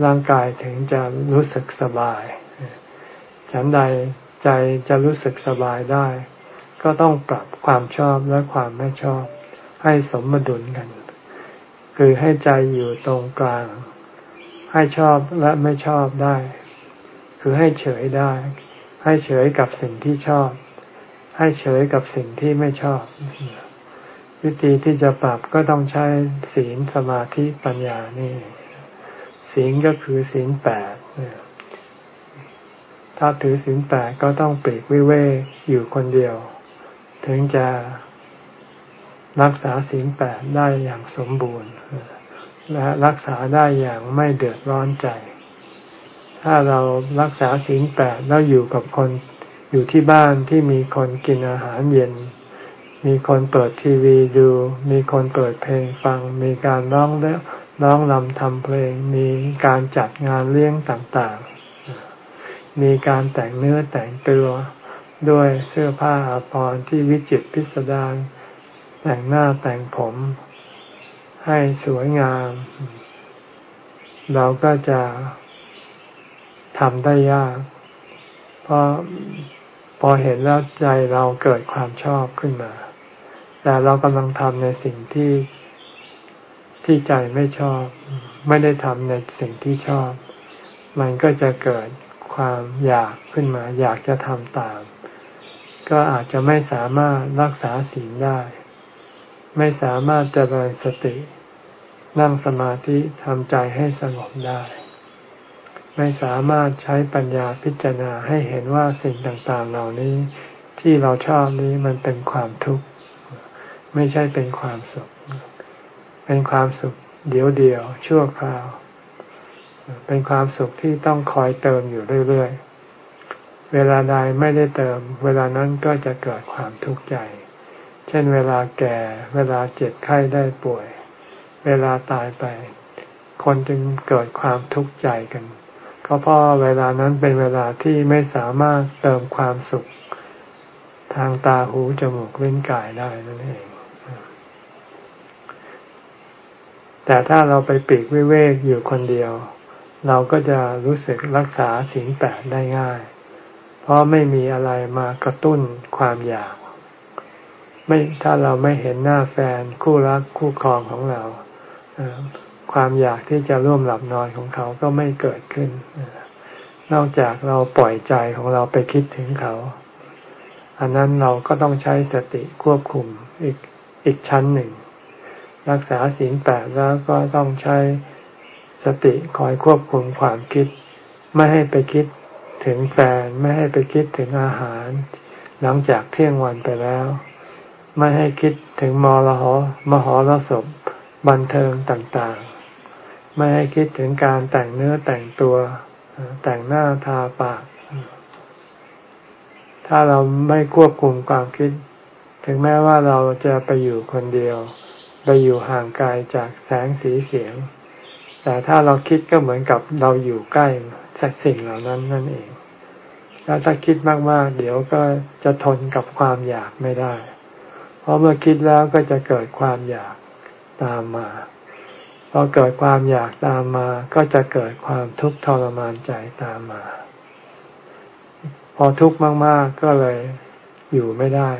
ร่างกายถึงจะรู้สึกสบาย ฉันใดใจจะรู้สึกสบายได้ ก็ต้องปรับความชอบและความไม่ชอบ ให้สมดุลกัน คือให้ใจอยู่ตรงกลาง ให้ชอบและไม่ชอบได้ คือให้เฉยได้ ให้เฉยกับสิ่งที่ชอบ ให้เฉยกับสิ่งที่ไม่ชอบ วิธีที่จะปรับก็ต้องใช้ศีลสมาธิปัญญานี่ ศีลก็คือศีลแปดถ้าถือศีลแปดก็ต้องปีกวิเวกอยู่คนเดียว ถึงจะรักษาศีลแปดได้อย่างสมบูรณ์และรักษาได้อย่างไม่เดือดร้อนใจ ถ้าเรารักษาศีลแปดแล้วอยู่กับคน อยู่ที่บ้านที่มีคนกินอาหารเย็น มีคนเปิดทีวีดู มีคนเปิดเพลงฟัง มีการร้องและร้องลำทำเพลง มีการจัดงานเลี้ยงต่างๆ มีการแต่งเนื้อแต่งตัวด้วยเสื้อผ้าอาภรณ์ที่วิจิตรพิสดารแต่งหน้าแต่งผม ให้สวยงาม เราก็จะทำได้ยาก เพราะ พอเห็นแล้วใจเราเกิดความชอบขึ้นมา แต่เรากำลังทำในสิ่งที่ที่ใจไม่ชอบ ไม่ได้ทำในสิ่งที่ชอบ มันก็จะเกิดความอยากขึ้นมา อยากจะทำตาม ก็อาจจะไม่สามารถรักษาศีลได้ ไม่สามารถเจริญสติ นั่งสมาธิทำใจให้สงบได้ ไม่สามารถใช้ปัญญาพิจารณาให้เห็นว่าสิ่งต่างๆ เหล่านี้ ที่เราชอบนี้มันเป็นความทุกข์ ไม่ใช่เป็นความสุข เป็นความสุขเดียวเดียวชั่วคราว เป็นความสุขที่ต้องคอยเติมอยู่เรื่อยๆ เวลาใดไม่ได้เติม เวลานั้นก็จะเกิดความทุกข์ใจ เช่นเวลาแก่ เวลาเจ็บไข้ได้ป่วย เวลาตายไป คนจึงเกิดความทุกข์ใจกัน ก็เพราะเวลานั้นเป็นเวลาที่ไม่สามารถเติมความสุขทางตาหูจมูกลิ้นกายได้นั่นเอง แต่ถ้าเราไปปีกวิเวกอยู่คนเดียว เราก็จะรู้สึกรักษาสิ่งแปดได้ง่าย เพราะไม่มีอะไรมากระตุ้นความอยาก ไม่ถ้าเราไม่เห็นหน้าแฟนคู่รักคู่ครองของเรา ความอยากที่จะร่วมหลับนอนของเขาก็ไม่เกิดขึ้น นอกจากเราปล่อยใจของเราไปคิดถึงเขา อันนั้นเราก็ต้องใช้สติควบคุมอีกอีกชั้นหนึ่ง รักษาศีลแปดแล้วก็ต้องใช้สติคอยควบคุมความคิด ไม่ให้ไปคิดถึงแฟน ไม่ให้ไปคิดถึงอาหาร หลังจากเที่ยงวันไปแล้ว ไม่ให้คิดถึงมรหมหรสพบันเทิงต่าง ไม่ให้คิดถึงการแต่งเนื้อแต่งตัว แต่งหน้าทาปาก ถ้าเราไม่ควบคุมความคิด ถึงแม้ว่าเราจะไปอยู่คนเดียว ไปอยู่ห่างไกลจากแสงสีเสียง แต่ถ้าเราคิดก็เหมือนกับเราอยู่ใกล้สักสิ่งเหล่านั้นนั่นเอง แล้วถ้าคิดมากๆ เดี๋ยวก็จะทนกับความอยากไม่ได้ เพราะเมื่อคิดแล้วก็จะเกิดความอยากตามมา พอเกิดความอยากตามมา ก็จะเกิดความทุกข์ทรมานใจตามมา พอทุกข์มาก ๆ ก็เลยอยู่ไม่ได้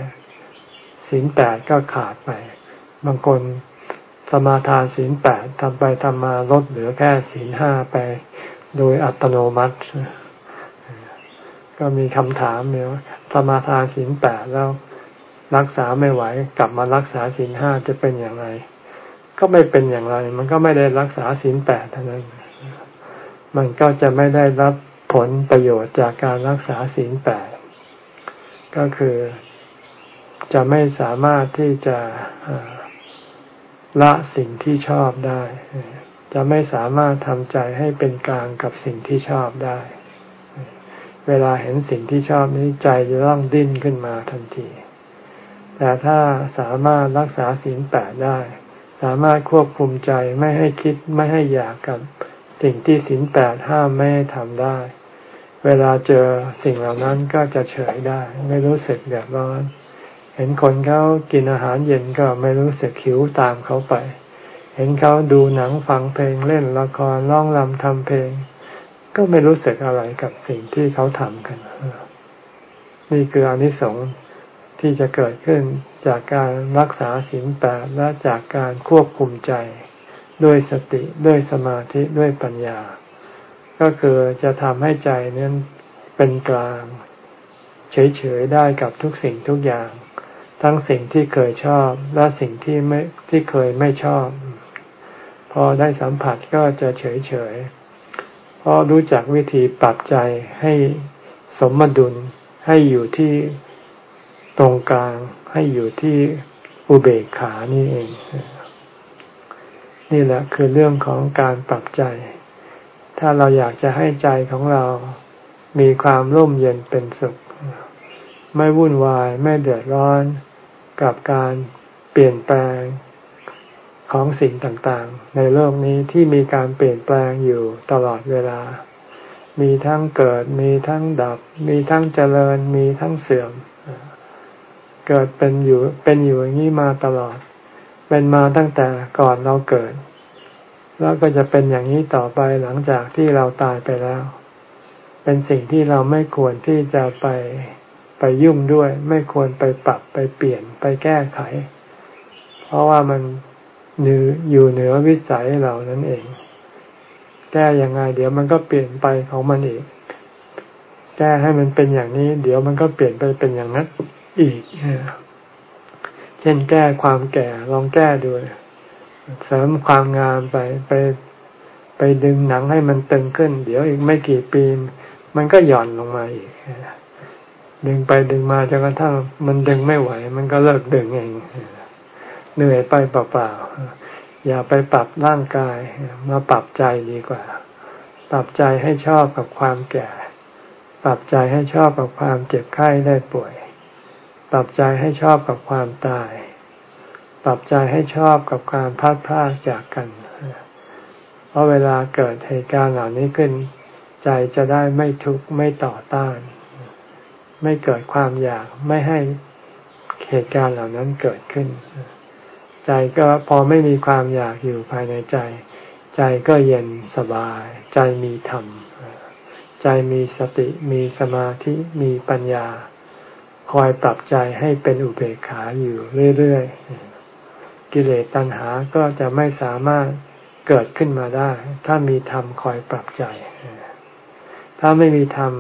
ศีลแปดก็ขาดไป บางคนสมาทานศีลแปดทำไปทำมาลดเหลือแค่ศีลห้าไป โดยอัตโนมัติ ก็มีคำถามเนี่ยสมาทานศีลแปดแล้วรักษาไม่ไหว กลับมารักษาศีลห้าจะเป็นอย่างไร ก็ไม่เป็นอย่างไร มันก็ไม่ได้รักษาศีลแปดเท่านั้น มันก็จะไม่ได้รับผลประโยชน์จากการรักษาศีลแปดก็คือจะไม่สามารถที่จะละสิ่งที่ชอบได้ จะไม่สามารถทำใจให้เป็นกลางกับสิ่งที่ชอบได้ เวลาเห็นสิ่งที่ชอบนี้ใจจะต้องดิ้นขึ้นมาทันที แต่ถ้าสามารถรักษาศีลแปดได้ สามารถควบคุมใจไม่ให้คิดไม่ให้อยากกับสิ่งที่ศีลแปดห้ามไม่ให้ทำได้ เวลาเจอสิ่งเหล่านั้นก็จะเฉยได้ ไม่รู้สึกเดือดร้อน เห็นคนเขากินอาหารเย็นก็ไม่รู้สึกหิวตามเขาไป เห็นเขาดูหนังฟังเพลงเล่นละครร้องรำทำเพลง ก็ไม่รู้สึกอะไรกับสิ่งที่เขาทำกัน นี่คืออนิสงส์ที่จะเกิดขึ้น จากการรักษาศีลแปดและจากการควบคุมใจด้วยสติด้วยสมาธิด้วยปัญญา ก็คือจะทำให้ใจนั้นเป็นกลาง เฉยๆได้กับทุกสิ่งทุกอย่าง ทั้งสิ่งที่เคยชอบและสิ่งที่ไม่ที่เคยไม่ชอบ พอได้สัมผัสก็จะเฉยๆเพราะรู้จักวิธีปรับใจให้สมดุลให้อยู่ที่ ตรงกลางให้อยู่ที่อุเบกขานี่เอง นี่แหละคือเรื่องของการปรับใจ ถ้าเราอยากจะให้ใจของเรามีความร่มเย็นเป็นสุข ไม่วุ่นวายไม่เดือดร้อน กับการเปลี่ยนแปลงของสิ่งต่างๆ ในโลกนี้ที่มีการเปลี่ยนแปลงอยู่ตลอดเวลา มีทั้งเกิด มีทั้งดับ มีทั้งเจริญ มีทั้งเสื่อม เกิดเป็นอยู่ เป็นอยู่อย่างนี้มาตลอด เป็นมาตั้งแต่ก่อนเราเกิด แล้วก็จะเป็นอย่างนี้ต่อไปหลังจากที่เราตายไปแล้ว เป็นสิ่งที่เราไม่ควรที่จะไปไปยุ่งด้วย ไม่ควรไปปรับไปเปลี่ยนไปแก้ไข เพราะว่ามันหนืออยู่เหนือวิสัยเรานั่นเอง แก้ยังไง เดี๋ยวมันก็เปลี่ยนไปของมันอีกแก้ให้มันเป็นอย่างนี้ เดี๋ยวมันก็เปลี่ยนไปเป็นอย่างนั้น อีก เช่นแก้ความแก่ลองแก้ดูเสริมความงามไปไปไปดึงหนังให้มันตึงขึ้น เดี๋ยวอีกไม่กี่ปี มันก็หย่อนลงมาอีก ดึงไปดึงมาจนกระทั่งมันดึงไม่ไหว มันก็เลิกดึงเองเหนื่อยไปเปล่าๆอย่าไปปรับร่างกาย มาปรับใจดีกว่า ปรับใจให้ชอบกับความแก่ ปรับใจให้ชอบกับความเจ็บไข้ได้ป่วย ปรับใจให้ชอบกับความตาย ปรับใจให้ชอบกับการพัดพลาดจากกัน เพราะเวลาเกิดเหตุการณ์เหล่านี้ขึ้น ใจจะได้ไม่ทุกข์ไม่ต่อต้าน ไม่เกิดความอยากไม่ให้เหตุการณ์เหล่านั้นเกิดขึ้น ใจก็พอไม่มีความอยากอยู่ภายในใจ ใจก็เย็นสบาย ใจมีธรรม ใจมีสติมีสมาธิมีปัญญา คอยปรับใจให้เป็นอุเบกขาอยู่เรื่อยๆ กิเลสตัณหาก็จะไม่สามารถเกิดขึ้นมาได้ ถ้ามีธรรมคอยปรับใจ ถ้าไม่มีธรรม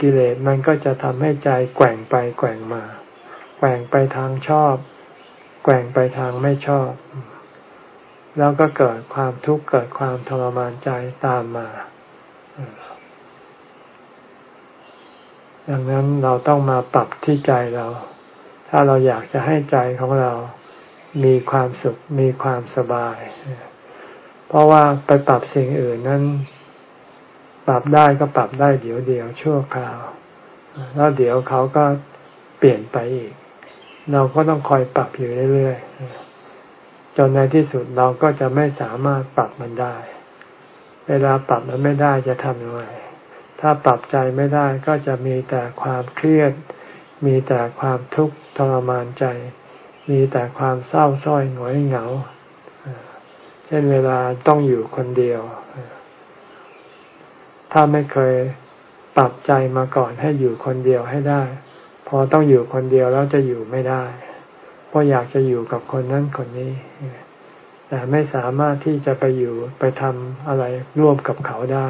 กิเลสมันก็จะทำให้ใจแกว่งไปแกว่งมา แกว่งไปทางชอบ แกว่งไปทางไม่ชอบ แล้วก็เกิดความทุกข์เกิดความทรมานใจตามมา ดังนั้นเราต้องมาปรับที่ใจเรา ถ้าเราอยากจะให้ใจของเรามีความสุขมีความสบาย เพราะว่าไปปรับสิ่งอื่นนั้น ปรับได้ก็ปรับได้เดี๋ยวเดียวชั่วคราว แล้วเดี๋ยวเขาก็เปลี่ยนไปอีก เราก็ต้องคอยปรับอยู่เรื่อยๆจนในที่สุดเราก็จะไม่สามารถปรับมันได้ เวลาปรับมันไม่ได้จะทำยังไง ถ้าปรับใจไม่ได้ก็จะมีแต่ความเครียด มีแต่ความทุกข์ทรมานใจ มีแต่ความเศร้าส้อยหงอยเหงา เช่นเวลาต้องอยู่คนเดียว ถ้าไม่เคยปรับใจมาก่อนให้อยู่คนเดียวให้ได้ พอต้องอยู่คนเดียวแล้วจะอยู่ไม่ได้ เพราะอยากจะอยู่กับคนนั้นคนนี้ แต่ไม่สามารถที่จะไปอยู่ไปทำอะไรร่วมกับเขาได้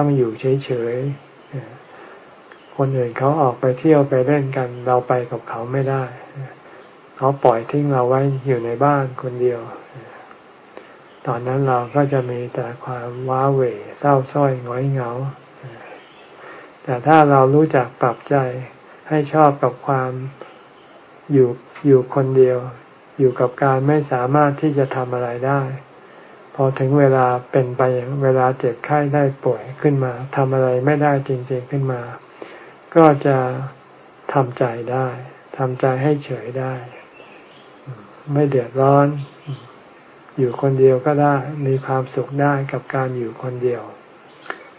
ต้องอยู่เฉยๆคนอื่นเขาออกไปเที่ยวไปเล่นกัน เราไปกับเขาไม่ได้ เขาปล่อยทิ้งเราไว้อยู่ในบ้านคนเดียว ตอนนั้นเราก็จะมีแต่ความว้าเหวเศร้าส้อยง้อยเหงา แต่ถ้าเรารู้จักปรับใจให้ชอบกับความอยู่อยู่คนเดียว อยู่กับการไม่สามารถที่จะทำอะไรได้ อถึงเวลาเป็นไปเวลาเจ็บไข้ได้ป่วยขึ้นมาทำอะไรไม่ได้จริง ๆขึ้นมา ก็จะทำใจได้ทำใจให้เฉยได้ ไม่เดือดร้อน อยู่คนเดียวก็ได้ มีความสุขได้กับการอยู่คนเดียว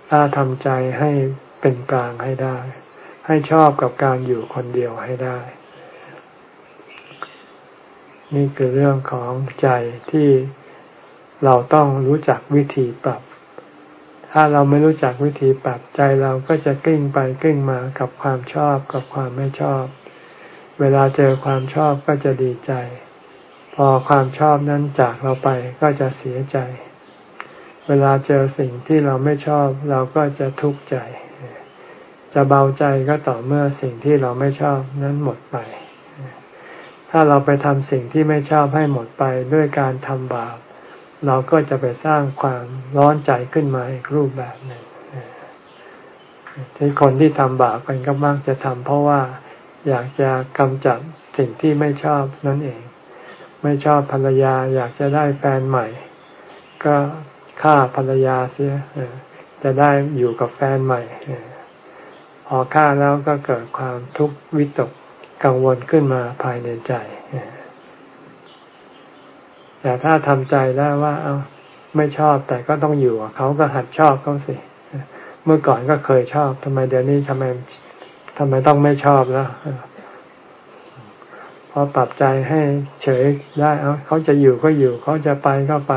ถ้าทำใจให้เป็นกลางให้ได้ ให้ชอบกับการอยู่คนเดียวให้ได้ นี่คือเรื่องของใจที่ เราต้องรู้จักวิธีปรับ ถ้าเราไม่รู้จักวิธีปรับใจเราก็จะกลิ้งไปกลิ้งมากับความชอบกับความไม่ชอบ เวลาเจอความชอบก็จะดีใจ พอความชอบนั้นจากเราไปก็จะเสียใจ เวลาเจอสิ่งที่เราไม่ชอบ เราก็จะทุกข์ใจ จะเบาใจก็ต่อเมื่อสิ่งที่เราไม่ชอบนั้นหมดไปถ้าเราไปทำสิ่งที่ไม่ชอบให้หมดไปด้วยการทำบาป เราก็จะไปสร้างความร้อนใจขึ้นมาอีกรูปแบบหนึ่งที่คนที่ทำบาปกันก็มักจะทำเพราะว่าอยากจะกำจัดสิ่งที่ไม่ชอบนั่นเอง ไม่ชอบภรรยาอยากจะได้แฟนใหม่ ก็ฆ่าภรรยาเสียจะได้อยู่กับแฟนใหม่พอฆ่าแล้วก็เกิดความทุกข์วิตกกังวลขึ้นมาภายในใจ แต่ถ้าทำใจได้ว่า เอาไม่ชอบแต่ก็ต้องอยู่เขาก็หัดชอบเขาสิ เมื่อก่อนก็เคยชอบทำไมเดี๋ยวนี้ทำไมทำไมต้องไม่ชอบแล้วพอปรับใจให้เฉยได้เอาเขาจะอยู่ก็อยู่ เขาจะไปก็ไป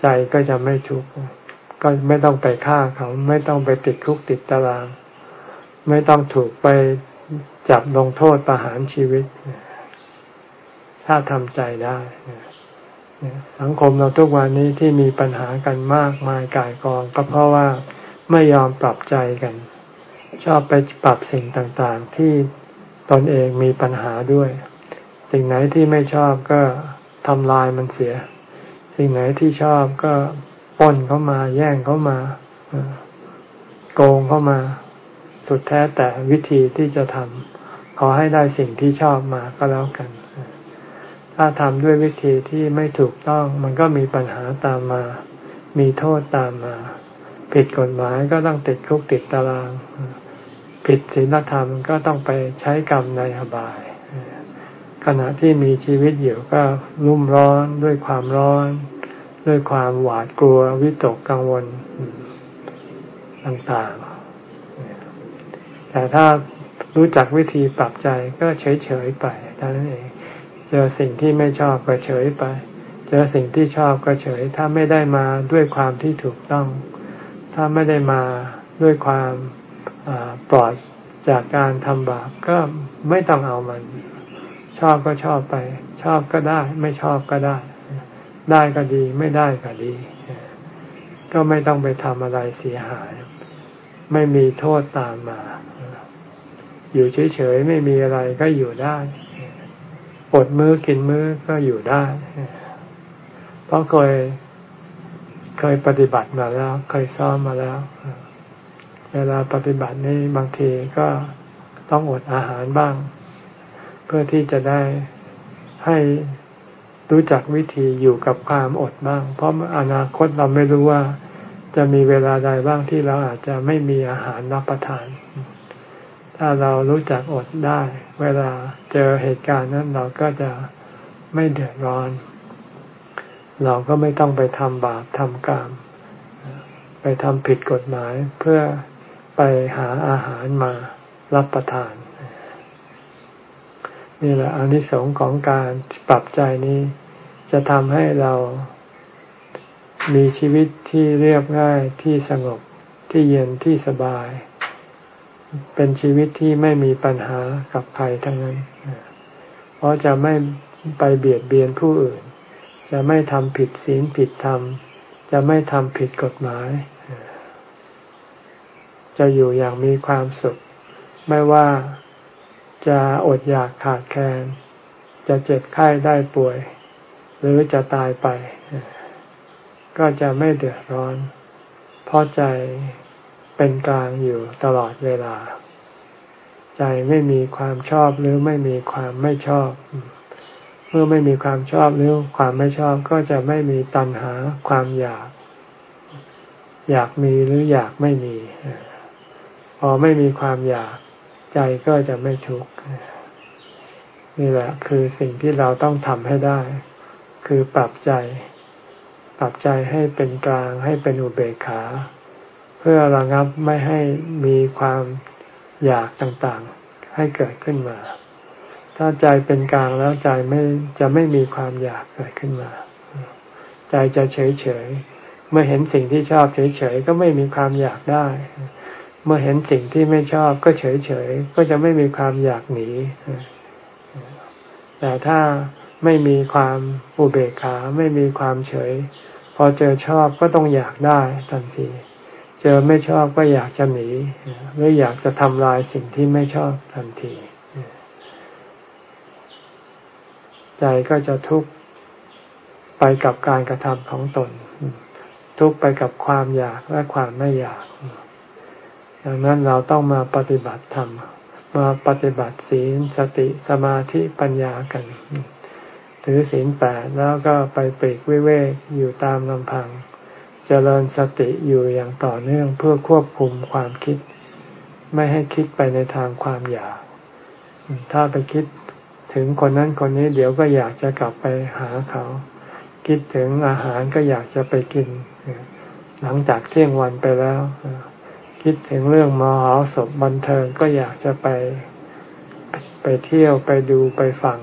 ใจก็จะไม่ทุกข์ก็ไม่ต้องไปฆ่าเขา ไม่ต้องไปติดคุกติดตาราง ไม่ต้องถูกไปจับลงโทษประหารชีวิต ถ้าทำใจได้สังคมเราทุกวันนี้ที่มีปัญหากันมากมายกายกองก็เพราะว่าไม่ยอมปรับใจกัน ชอบไปปรับสิ่งต่างๆ ที่ตนเองมีปัญหาด้วย สิ่งไหนที่ไม่ชอบก็ทำลายมันเสีย สิ่งไหนที่ชอบก็ป้นเข้ามาแย่งเข้ามาโกงเข้ามา สุดแท้แต่วิธีที่จะทำขอให้ได้สิ่งที่ชอบมาก็แล้วกัน ถ้าทำด้วยวิธีที่ไม่ถูกต้อง มันก็มีปัญหาตามมา มีโทษตามมา ผิดกฎหมายก็ต้องติดคุกติดตาราง ผิดศีลธรรมก็ต้องไปใช้กรรมในอบาย ขณะที่มีชีวิตอยู่ก็รุ่มร้อนด้วยความร้อน ด้วยความหวาดกลัววิตกกังวลต่างๆ แต่ถ้ารู้จักวิธีปรับใจก็เฉยๆไปเท่านั้นเอง จอสิ่งที่ไม่ชอบก็เฉยไป เจอสิ่งที่ชอบก็เฉย ถ้าไม่ได้มาด้วยความที่ถูกต้อง ถ้าไม่ได้มาด้วยความปลอดจากการทำบาปก็ไม่ต้องเอามัน ชอบก็ชอบไป ชอบก็ได้ ไม่ชอบก็ได้ ได้ก็ดีไม่ได้ก็ดี ก็ไม่ต้องไปทำอะไรเสียหาย ไม่มีโทษตามมา อยู่เฉยๆไม่มีอะไรก็อยู่ได้ อดมื้อกินมื้อก็อยู่ได้ เพราะเคยเคยปฏิบัติมาแล้ว เคยซ้อมมาแล้ว เวลาปฏิบัตินี้บางทีก็ต้องอดอาหารบ้าง เพื่อที่จะได้ให้รู้จักวิธีอยู่กับความอดบ้าง เพราะอนาคตเราไม่รู้ว่าจะมีเวลาใดบ้างที่เราอาจจะไม่มีอาหารรับประทาน ถ้าเรารู้จักอดได้ เวลาเจอเหตุการณ์นั้นเราก็จะไม่เดือดร้อน เราก็ไม่ต้องไปทำบาปทำกรรมไปทำผิดกฎหมายเพื่อไปหาอาหารมารับประทาน นี่แหละอนิสงส์ของการปรับใจนี้ จะทำให้เรามีชีวิตที่เรียบง่ายที่สงบที่เย็นที่สบาย เป็นชีวิตที่ไม่มีปัญหากับใครทั้งนั้น เพราะจะไม่ไปเบียดเบียนผู้อื่น จะไม่ทำผิดศีลผิดธรรม จะไม่ทำผิดกฎหมาย จะอยู่อย่างมีความสุข ไม่ว่าจะอดอยากขาดแคลน จะเจ็บไข้ได้ป่วย หรือจะตายไป ก็จะไม่เดือดร้อน เพราะใจ เป็นกลางอยู่ตลอดเวลา ใจไม่มีความชอบหรือไม่มีความไม่ชอบ เมื่อไม่มีความชอบหรือความไม่ชอบก็จะไม่มีตัณหาความอยาก อยากมีหรืออยากไม่มี พอไม่มีความอยาก ใจก็จะไม่ทุกข์นี่แหละคือสิ่งที่เราต้องทำให้ได้ คือปรับใจ ปรับใจให้เป็นกลางให้เป็นอุเบกขา พื่อระงับไม่ให้มีความอยากต่างๆ ให้เกิดขึ้นมา ถ้าใจเป็นกลางแล้วใจไม่จะไม่มีความอยากเกิดขึ้นมา ใจจะเฉยๆ เมื่อเห็นสิ่งที่ชอบเฉยๆ ก็ไม่มีความอยากได้ เมื่อเห็นสิ่งที่ไม่ชอบก็เฉยๆ ก็จะไม่มีความอยากหนี แต่ถ้าไม่มีความอุเบกขาไม่มีความเฉย พอเจอชอบก็ต้องอยากได้ทันที เจอไม่ชอบก็อยากจะหนีหรืออยากจะทำลายสิ่งที่ไม่ชอบทันที ใจก็จะทุกข์ไปกับการกระทำของตน ทุกข์ไปกับความอยากและความไม่อยาก ดังนั้นเราต้องมาปฏิบัติธรรมมาปฏิบัติศีลสติสมาธิปัญญากัน ถือศีลแปดแล้วก็ไปปีกวิเวกอยู่ตามลำพัง จริญสติอยู่อย่างต่อเนื่องเพื่อควบคุมความคิด ไม่ให้คิดไปในทางความอยาก ถ้าไปคิดถึงคนนั้นคนนี้เดี๋ยวก็อยากจะกลับไปหาเขา คิดถึงอาหารก็อยากจะไปกิน หลังจากเที่ยงวันไปแล้ว คิดถึงเรื่องมหาศพบันเทิงก็อยากจะไปไปเที่ยวไปดูไปฟัง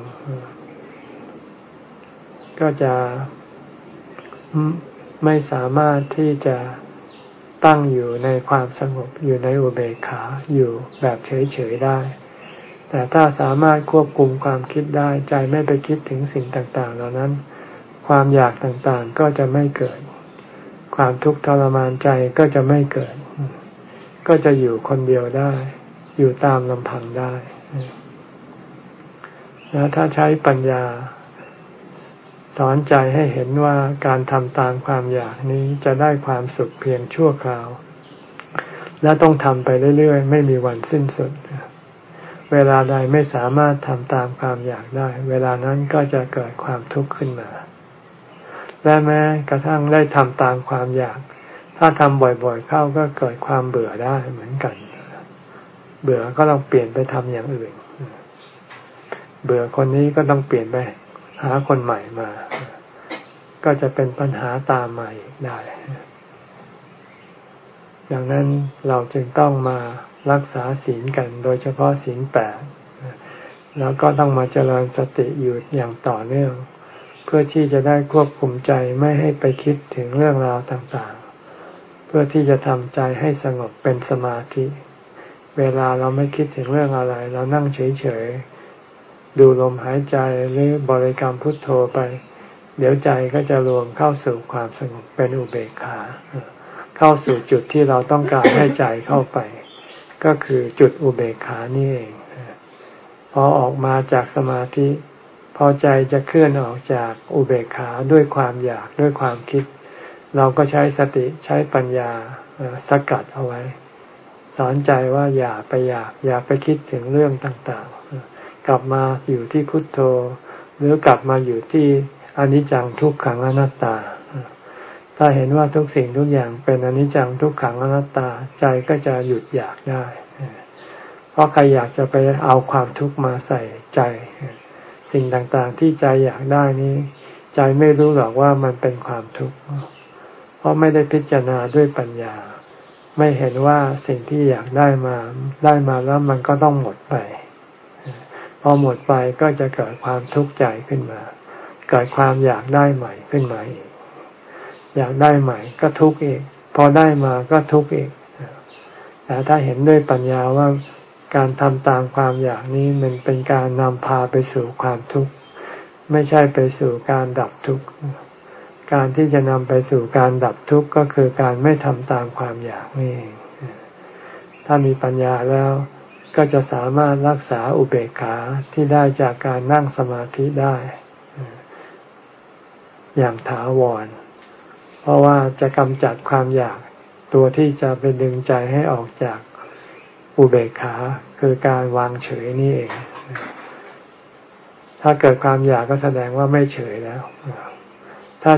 ก็จะ ไม่สามารถที่จะตั้งอยู่ในความสงบอยู่ในอุเบกขาอยู่แบบเฉยๆได้ แต่ถ้าสามารถควบคุมความคิดได้ใจไม่ไปคิดถึงสิ่งต่างๆ เหล่านั้น ความอยากต่างๆก็จะไม่เกิด ความทุกข์ทรมานใจก็จะไม่เกิด ก็จะอยู่คนเดียวได้ อยู่ตามลำพังได้ แล้วถ้าใช้ปัญญา สอนใจให้เห็นว่าการทำตามความอยากนี้จะได้ความสุขเพียงชั่วคราว และต้องทำไปเรื่อย ๆ ไม่มีวันสิ้นสุด เวลาใดไม่สามารถทำตามความอยากได้ เวลานั้นก็จะเกิดความทุกข์ขึ้นมา และแม้กระทั่งได้ทำตามความอยาก ถ้าทำบ่อยๆเข้าก็เกิดความเบื่อได้เหมือนกัน เบื่อก็ต้องเปลี่ยนไปทำอย่างอื่น เบื่อคนนี้ก็ต้องเปลี่ยนไป หาคนใหม่มา ก็จะเป็นปัญหาตามมาอีกได้ ดังนั้นเราจึงต้องมารักษาศีลกัน โดยเฉพาะศีลแปดแล้วก็ต้องมาเจริญสติอยู่อย่างต่อเนื่อง เพื่อที่จะได้ควบคุมใจไม่ให้ไปคิดถึงเรื่องราวต่างๆ เพื่อที่จะทำใจให้สงบเป็นสมาธิ เวลาเราไม่คิดถึงเรื่องอะไร เรานั่งเฉยๆ ดูลมหายใจหรือบริกรรมพุทโธไป เดี๋ยวใจก็จะรวมเข้าสู่ความสงบเป็นอุเบกขา เข้าสู่จุดที่เราต้องการให้ใจเข้าไป ก็คือจุดอุเบกขานี่เองพอออกมาจากสมาธิ พอใจจะเคลื่อนออกจากอุเบกขาด้วยความอยากด้วยความคิด เราก็ใช้สติใช้ปัญญาสกัดเอาไว้ สอนใจว่าอย่าไปอยาก อย่าไปคิดถึงเรื่องต่าง กลับมาอยู่ที่พุทโธ หรือกลับมาอยู่ที่อนิจจังทุกขังอนัตตา ถ้าเห็นว่าทุกสิ่งทุกอย่างเป็นอนิจจังทุกขังอนัตตาใจก็จะหยุดอยากได้ เพราะใครอยากจะไปเอาความทุกข์มาใส่ใจ สิ่งต่างๆที่ใจอยากได้นี้ ใจไม่รู้หรอกว่ามันเป็นความทุกข์ เพราะไม่ได้พิจารณาด้วยปัญญา ไม่เห็นว่าสิ่งที่อยากได้มาได้มาแล้วมันก็ต้องหมดไป พอหมดไปก็จะเกิดความทุกข์ใจขึ้นมา เกิดความอยากได้ใหม่ขึ้นมาอีก อยากได้ใหม่ก็ทุกข์อีก พอได้มาก็ทุกข์อีก แต่ถ้าเห็นด้วยปัญญาว่าการทำตามความอยากนี้มันเป็นการนำพาไปสู่ความทุกข์ไม่ใช่ไปสู่การดับทุกข์ การที่จะนำไปสู่การดับทุกข์ก็คือการไม่ทำตามความอยากนี่ ถ้ามีปัญญาแล้ว ก็จะสามารถรักษาอุเบกขาที่ได้จากการนั่งสมาธิได้ อย่างถาวร เพราะว่าจะกำจัดความอยากตัวที่จะเป็นดึงใจให้ออกจากอุเบกขาคือการวางเฉยนี่เอง ถ้าเกิดความอยากก็แสดงว่าไม่เฉยแล้ว ถ้า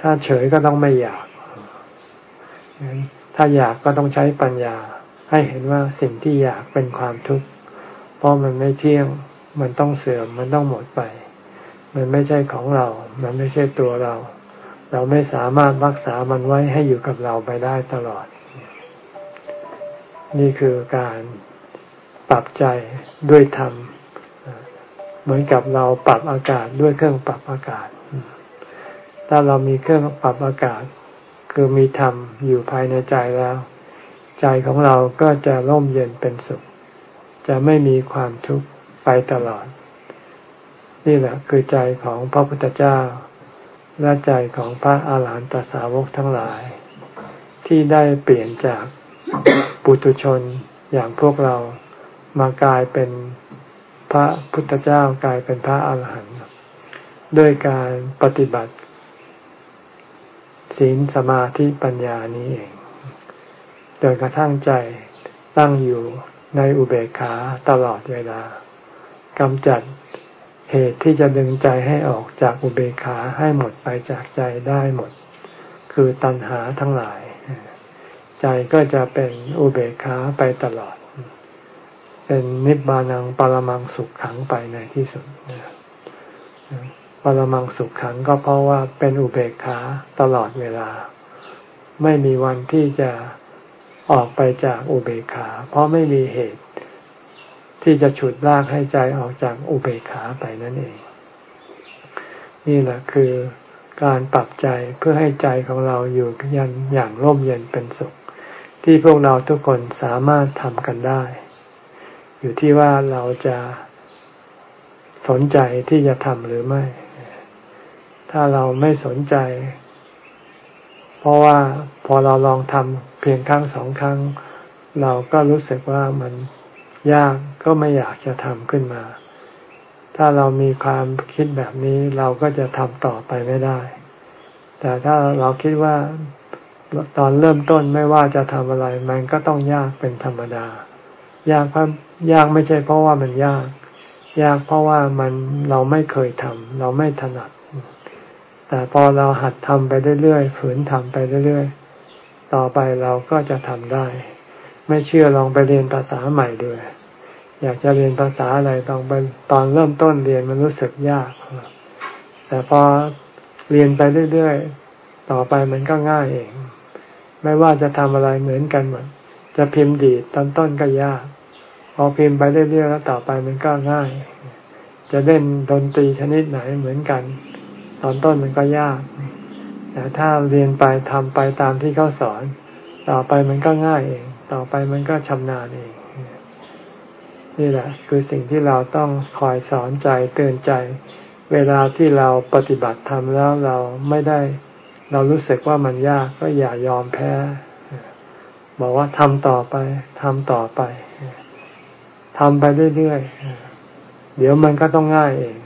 ถ้าเฉยก็ต้องไม่อยาก ถ้าอยากก็ต้องใช้ปัญญา ให้เห็นว่าสิ่งที่อยากเป็นความทุกข์ เพราะมันไม่เที่ยง มันต้องเสื่อม มันต้องหมดไป มันไม่ใช่ของเรา มันไม่ใช่ตัวเรา เราไม่สามารถรักษามันไว้ให้อยู่กับเราไปได้ตลอด นี่คือการปรับใจด้วยธรรม เหมือนกับเราปรับอากาศด้วยเครื่องปรับอากาศ ถ้าเรามีเครื่องปรับอากาศ คือมีธรรมอยู่ภายในใจแล้ว ใจของเราก็จะร่มเย็นเป็นสุข จะไม่มีความทุกข์ไปตลอด นี่แหละคือใจของพระพุทธเจ้า และใจของพระอาหารหันตสาวกทั้งหลาย ที่ได้เปลี่ยนจากปุถุชนอย่างพวกเรามากลายเป็นพระพุทธเจ้ากลายเป็นพระอาหารหันต์ด้วยการปฏิบัติศีลสมาธิปัญญานี้เอง จนกระทั่งใจตั้งอยู่ในอุเบกขาตลอดเวลากำจัดเหตุที่จะดึงใจให้ออกจากอุเบกขาให้หมดไปจากใจได้หมด คือตัณหาทั้งหลาย ใจก็จะเป็นอุเบกขาไปตลอด เป็นนิบานังปรมังสุขขังไปในที่สุดปรมังสุขขังก็เพราะว่าเป็นอุเบกขาตลอดเวลา ไม่มีวันที่จะ ออกไปจากอุเบกขา เพราะไม่มีเหตุ ที่จะฉุดลากให้ใจออกจากอุเบกขาไปนั่นเอง นี่แหละคือการปรับใจเพื่อให้ใจของเราอยู่ยันอย่างร่มเย็นเป็นสุข ที่พวกเราทุกคนสามารถทำกันได้ อยู่ที่ว่าเราจะสนใจที่จะทำหรือไม่ ถ้าเราไม่สนใจ เพราะว่าพอเราลองทำ เพียงครั้งสองครั้ง เราก็รู้สึกว่ามันยากก็ไม่อยากจะทำขึ้นมา ถ้าเรามีความคิดแบบนี้เราก็จะทำต่อไปไม่ได้ แต่ถ้าเราคิดว่าตอนเริ่มต้นไม่ว่าจะทำอะไร มันก็ต้องยากเป็นธรรมดา ยากเพราะยากไม่ใช่เพราะว่ามันยาก ยากเพราะว่ามันเราไม่เคยทำเราไม่ถนัด แต่พอเราหัดทำไปเรื่อยๆฝืนทำไปเรื่อยๆ ต่อไปเราก็จะทำได้ ไม่เชื่อลองไปเรียนภาษาใหม่ด้วย อยากจะเรียนภาษาอะไรต้องไปตอนเริ่มต้นเรียนมันรู้สึกยาก แต่พอเรียนไปเรื่อยๆ ต่อไปมันก็ง่ายเอง ไม่ว่าจะทำอะไรเหมือนกันหมด จะพิมพ์ดีดตอนต้นก็ยาก พอพิมพ์ไปเรื่อยๆแล้วต่อไปมันก็ง่าย จะเล่นดนตรีชนิดไหนเหมือนกัน ตอนต้นมันก็ยาก แต่ถ้าเรียนไปทำไปตามที่เขาสอน ต่อไปมันก็ง่ายเอง ต่อไปมันก็ชำนาญเอง นี่แหละ คือสิ่งที่เราต้องคอยสอนใจเตือนใจ เวลาที่เราปฏิบัติทำแล้วเราไม่ได้ เรารู้สึกว่ามันยากก็อย่ายอมแพ้บอกว่าทำต่อไปทำต่อไปทำไปเรื่อยๆเดี๋ยวมันก็ต้องง่ายเอง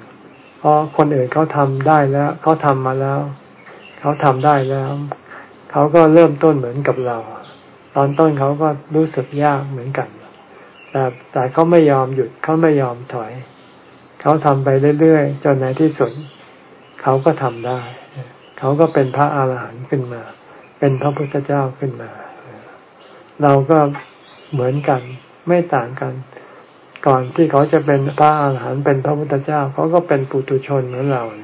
เพราะคนอื่นเขาทำได้แล้วเขาทำมาแล้ว เขาทำได้แล้ว เขาก็เริ่มต้นเหมือนกับเรา ตอนต้นเขาก็รู้สึกยากเหมือนกัน แต่แต่เขาไม่ยอมหยุดเขาไม่ยอมถอย เขาทำไปเรื่อยๆจนในที่สุดเขาก็ทำได้ เขาก็เป็นพระอาหารหันต์ขึ้นมา เป็นพระพุทธเจ้าขึ้นมา เราก็เหมือนกันไม่ต่างกัน ก่อนที่เขาจะเป็นพระอาหารหันต์เป็นพระพุทธเจ้า เขาก็เป็นปุถุชนเหมือนเราเน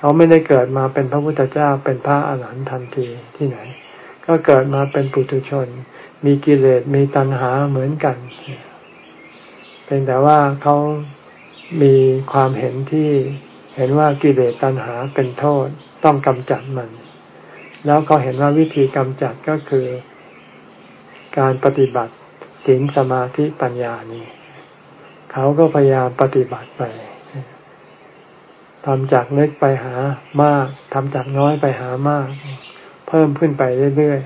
เขาไม่ได้เกิดมาเป็นพระพุทธเจ้าเป็นพระอาหารหันต์ทันทีที่ไหน ก็เกิดมาเป็นปุถุชน มีกิเลสมีตัณหาเหมือนกันเป็นแต่ว่าเขามีความเห็นที่เห็นว่ากิเลสตัณหาเป็นโทษต้องกำจัดมัน แล้วเขาเห็นว่าวิธีกำจัดก็คือ การปฏิบัติศีลสมาธิปัญญานี้ เขาก็พยายามปฏิบัติไป ทำจากเล็กไปหามากทำจากน้อยไปหามาก เพิ่มขึ้นไปเรื่อย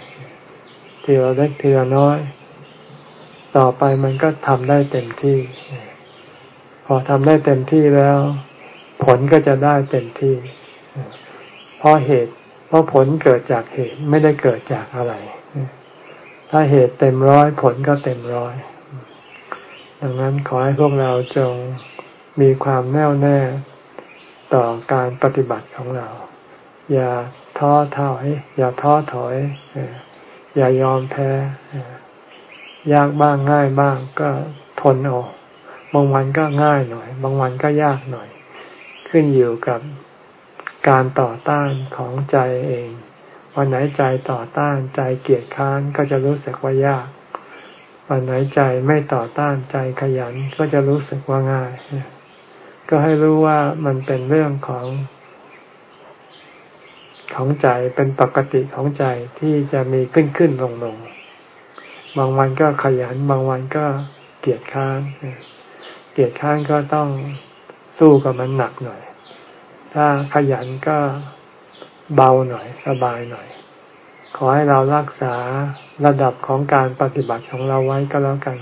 ๆทีละเล็กทีละน้อย ต่อไปมันก็ทำได้เต็มที่ พอทำได้เต็มที่แล้ว ผลก็จะได้เต็มที่เพราะเหตุ เพราะผลเกิดจากเหตุไม่ได้เกิดจากอะไร ถ้าเหตุเต็มร้อยผลก็เต็มร้อยดังนั้นขอให้พวกเราจงมีความแน่วแน่ ต่อการปฏิบัติของเรา อย่าท้อถอยอย่าท้อถอย อย่ายอมแพ้ ยากบ้างง่ายบ้างก็ทนเอาบางวันก็ง่ายหน่อย บางวันก็ยากหน่อย ขึ้นอยู่กับการต่อต้านของใจเอง วันไหนใจต่อต้านใจเกียดค้านก็จะรู้สึกว่ายาก วันไหนใจไม่ต่อต้านใจขยันก็จะรู้สึกว่าง่าย ก็ให้รู้ว่ามันเป็นเรื่องของของใจเป็นปกติของใจที่จะมีขึ้นขึ้นลงลงบางวันก็ขยัน บางวันก็เกียดค้านเกียดค้านก็ต้องสู้กับมันหนักหน่อย ถ้าขยันก็เบาหน่อย สบายหน่อย ขอให้เรารักษาระดับของการปฏิบัติของเราไว้ก็แล้วกัน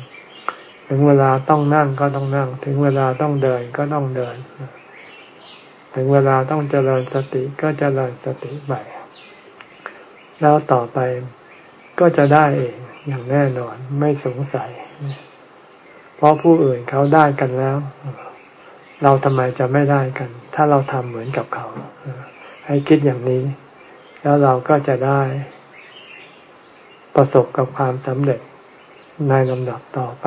ถึงเวลาต้องนั่งก็ต้องนั่ง ถึงเวลาต้องเดินก็ต้องเดิน ถึงเวลาต้องเจริญสติก็เจริญสติไปแล้วต่อไปก็จะได้เองอย่างแน่นอนไม่สงสัย เพราะผู้อื่นเขาได้กันแล้ว เราทำไมจะไม่ได้กัน ถ้าเราทำเหมือนกับเขา ให้คิดอย่างนี้ แล้วเราก็จะได้ ประสบกับความสำเร็จในลำดับต่อไป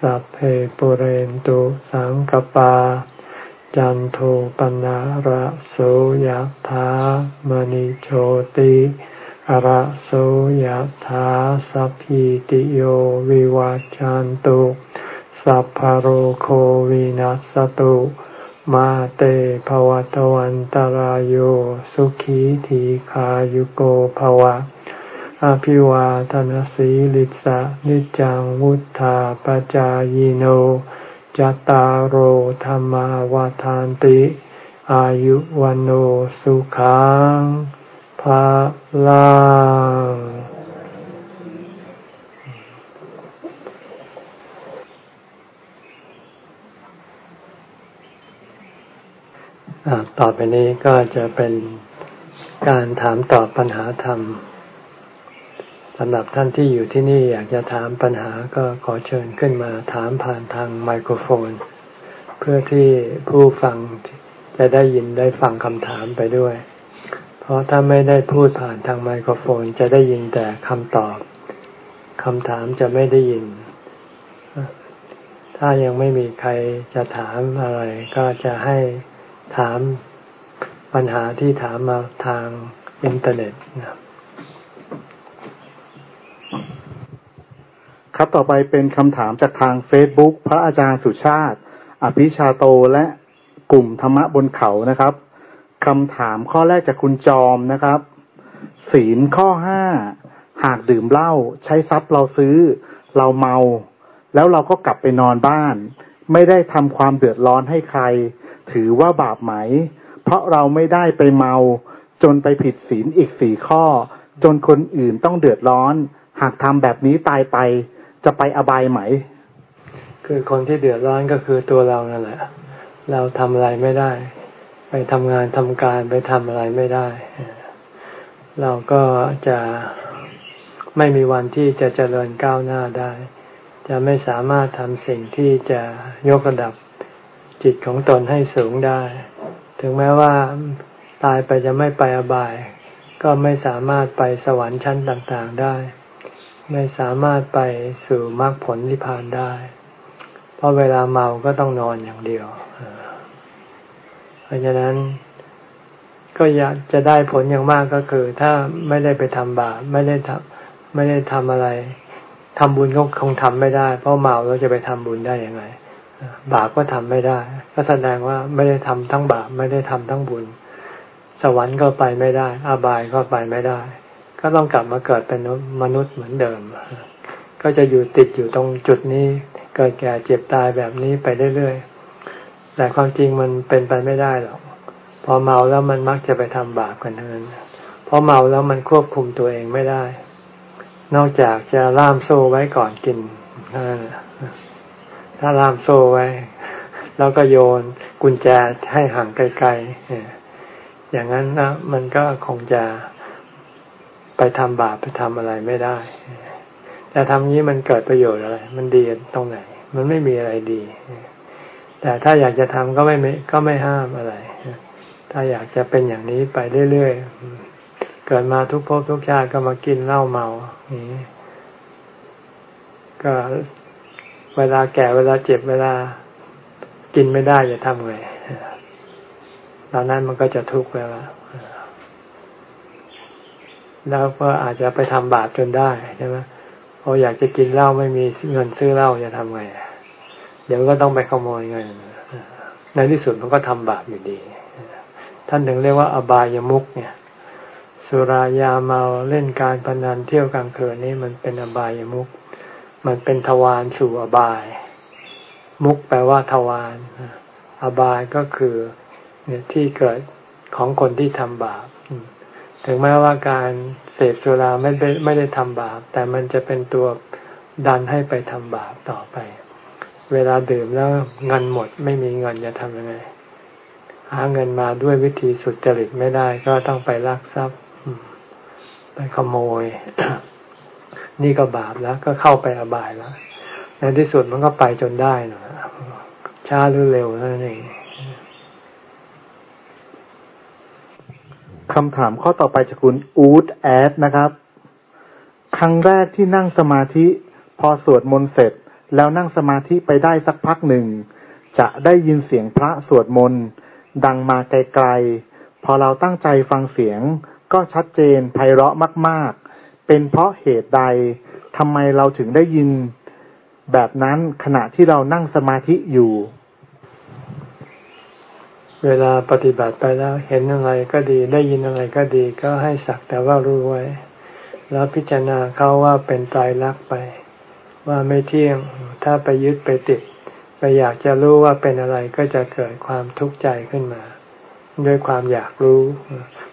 สัพเพปุเรนตุสังกปา จันโทปนะระโสยะถามณิโชติระโสยถาสัพพิติโยวิวัจจันตุสัพพโรโควินัสตุมาเตภวตวันตารโยสุขีทีขายุโกภวะ อภิวาทนสีลิสะนิจังวุธาปจายโนจตารโหธรรมาวาทานติ อายุวันโอสุขังภาลังต่อไปนี้ก็จะเป็นการถามตอบปัญหาธรรม สำหรับท่านที่อยู่ที่นี่อยากจะถามปัญหาก็ขอเชิญขึ้นมาถามผ่านทางไมโครโฟน เพื่อที่ผู้ฟังจะได้ยินได้ฟังคำถามไปด้วย เพราะถ้าไม่ได้พูดผ่านทางไมโครโฟนจะได้ยินแต่คำตอบคำถามจะไม่ได้ยิน ถ้ายังไม่มีใครจะถามอะไร ก็จะให้ถามปัญหาที่ถามมาทางอินเทอร์เน็ตนะครับ ครับต่อไปเป็นคำถามจากทางเฟซบุ๊กพระอาจารย์สุชาติ อภิชาโตและกลุ่มธรรมะบนเขานะครับคำถามข้อแรกจากคุณจอมนะครับ ศีลข้อห้าหากดื่มเหล้าใช้ทรัพย์เราซื้อ เราเมา แล้วเราก็กลับไปนอนบ้าน ไม่ได้ทำความเดือดร้อนให้ใคร ถือว่าบาปไหม เพราะเราไม่ได้ไปเมา จนไปผิดศีลอีกสี่ข้อ จนคนอื่นต้องเดือดร้อน หากทำแบบนี้ตายไป จะไปอบายไหม คือคนที่เดือดร้อนก็คือตัวเรานั่นแหละ เราทำอะไรไม่ได้ ไปทำงานทำการไปทำอะไรไม่ได้ เราก็จะไม่มีวันที่จะเจริญก้าวหน้าได้ จะไม่สามารถทำสิ่งที่จะยกระดับจิตของตนให้สูงได้ ถึงแม้ว่าตายไปจะไม่ไปอบาย ก็ไม่สามารถไปสวรรค์ชั้นต่างๆได้ ไม่สามารถไปสู่มรรคผลนิพพานได้ เพราะเวลาเมาก็ต้องนอนอย่างเดียวเพราะฉะนั้นก็อยากจะได้ผลอย่างมากก็คือ ถ้าไม่ได้ไปทำบาปไม่ได้ทำไม่ได้ทำอะไรทำบุญก็คงทำไม่ได้ เพราะเมาเราจะไปทำบุญได้ยังไง บาปก็ทำไม่ได้ ก็แสดงว่าไม่ได้ทำทั้งบาปไม่ได้ทำทั้งบุญ สวรรค์ก็ไปไม่ได้อาบายก็ไปไม่ได้ ก็ต้องกลับมาเกิดเป็นมนุษย์เหมือนเดิม ก็จะอยู่ติดอยู่ตรงจุดนี้ เกิดแก่เจ็บตายแบบนี้ไปเรื่อยๆ แต่ความจริงมันเป็นไปไม่ได้หรอก พอเมาแล้วมันมักจะไปทำบาปกันทั้งนั้นเพราะเมาแล้วมันควบคุมตัวเองไม่ได้ นอกจากจะล่ามโซ่ไว้ก่อนกินถ้าล่ามโซ่ไว้ แล้วก็โยนกุญแจให้ห่างไกลๆอย่างนั้นนะมันก็คงจะ ไปทำบาปไปทำอะไรไม่ได้ แต่ทำนี้มันเกิดประโยชน์อะไร มันดีตรงไหน มันไม่มีอะไรดี แต่ถ้าอยากจะทำก็ไม่ก็ไม่ห้ามอะไร ถ้าอยากจะเป็นอย่างนี้ไปเรื่อยๆ เกิดมาทุกภพทุกชาติก็มากินเหล้าเมาอย่างนี้ก็เวลาแก่เวลาเจ็บเวลากินไม่ได้จะทำไงตอนนั้นมันก็จะทุกข์แล้ว แล้วก็อาจจะไปทำบาปจนได้ใช่ไหมพออยากจะกินเหล้าไม่มีเงินซื้อเหล้าจะทำไงเดี๋ยวก็ต้องไปขโมยเงิน ในที่สุดมันก็ทำบาปอยู่ดี ท่านถึงเรียกว่าอบายามุกเนี่ย สุรายาเมาเล่นการพนันเที่ยวกลางคืนนี้มันเป็นอบายามุก มันเป็นทวารสู่อบาย มุกแปลว่าทวารอบายก็คือเนี่ยที่เกิดของคนที่ทำบาป ถึงแม้ว่าการเสพสุราไม่ได้ไม่ได้ทำบาป แต่มันจะเป็นตัวดันให้ไปทำบาปต่อไป เวลาดื่มแล้วเงินหมดไม่มีเงินจะทำยังไง หาเงินมาด้วยวิธีสุดจริตไม่ได้ก็ต้องไปลักทรัพย์ ไปขโมย นี่ก็บาปแล้วก็เข้าไปอบายแล้วในที่สุดมันก็ไปจนได้นะช้าหรือเร็วนั่นเอง คำถามข้อต่อไปจากคุณอูดแอดนะครับ ครั้งแรกที่นั่งสมาธิพอสวดมนต์เสร็จ แล้วนั่งสมาธิไปได้สักพักหนึ่ง จะได้ยินเสียงพระสวดมนต์ดังมาไกลๆ พอเราตั้งใจฟังเสียง ก็ชัดเจนไพเราะมาก ๆ เป็นเพราะเหตุใดทำไมเราถึงได้ยิน แบบนั้นขณะที่เรานั่งสมาธิอยู่ เวลาปฏิบัติไปแล้วเห็นอะไรก็ดีได้ยินอะไรก็ดีก็ให้สักแต่ว่ารู้ไว้ แล้วพิจารณาเขาว่าเป็นตายรักไป ว่าไม่เที่ยงถ้าไปยึดไปติด ไปอยากจะรู้ว่าเป็นอะไรก็จะเกิดความทุกข์ใจขึ้นมา ด้วยความอยากรู้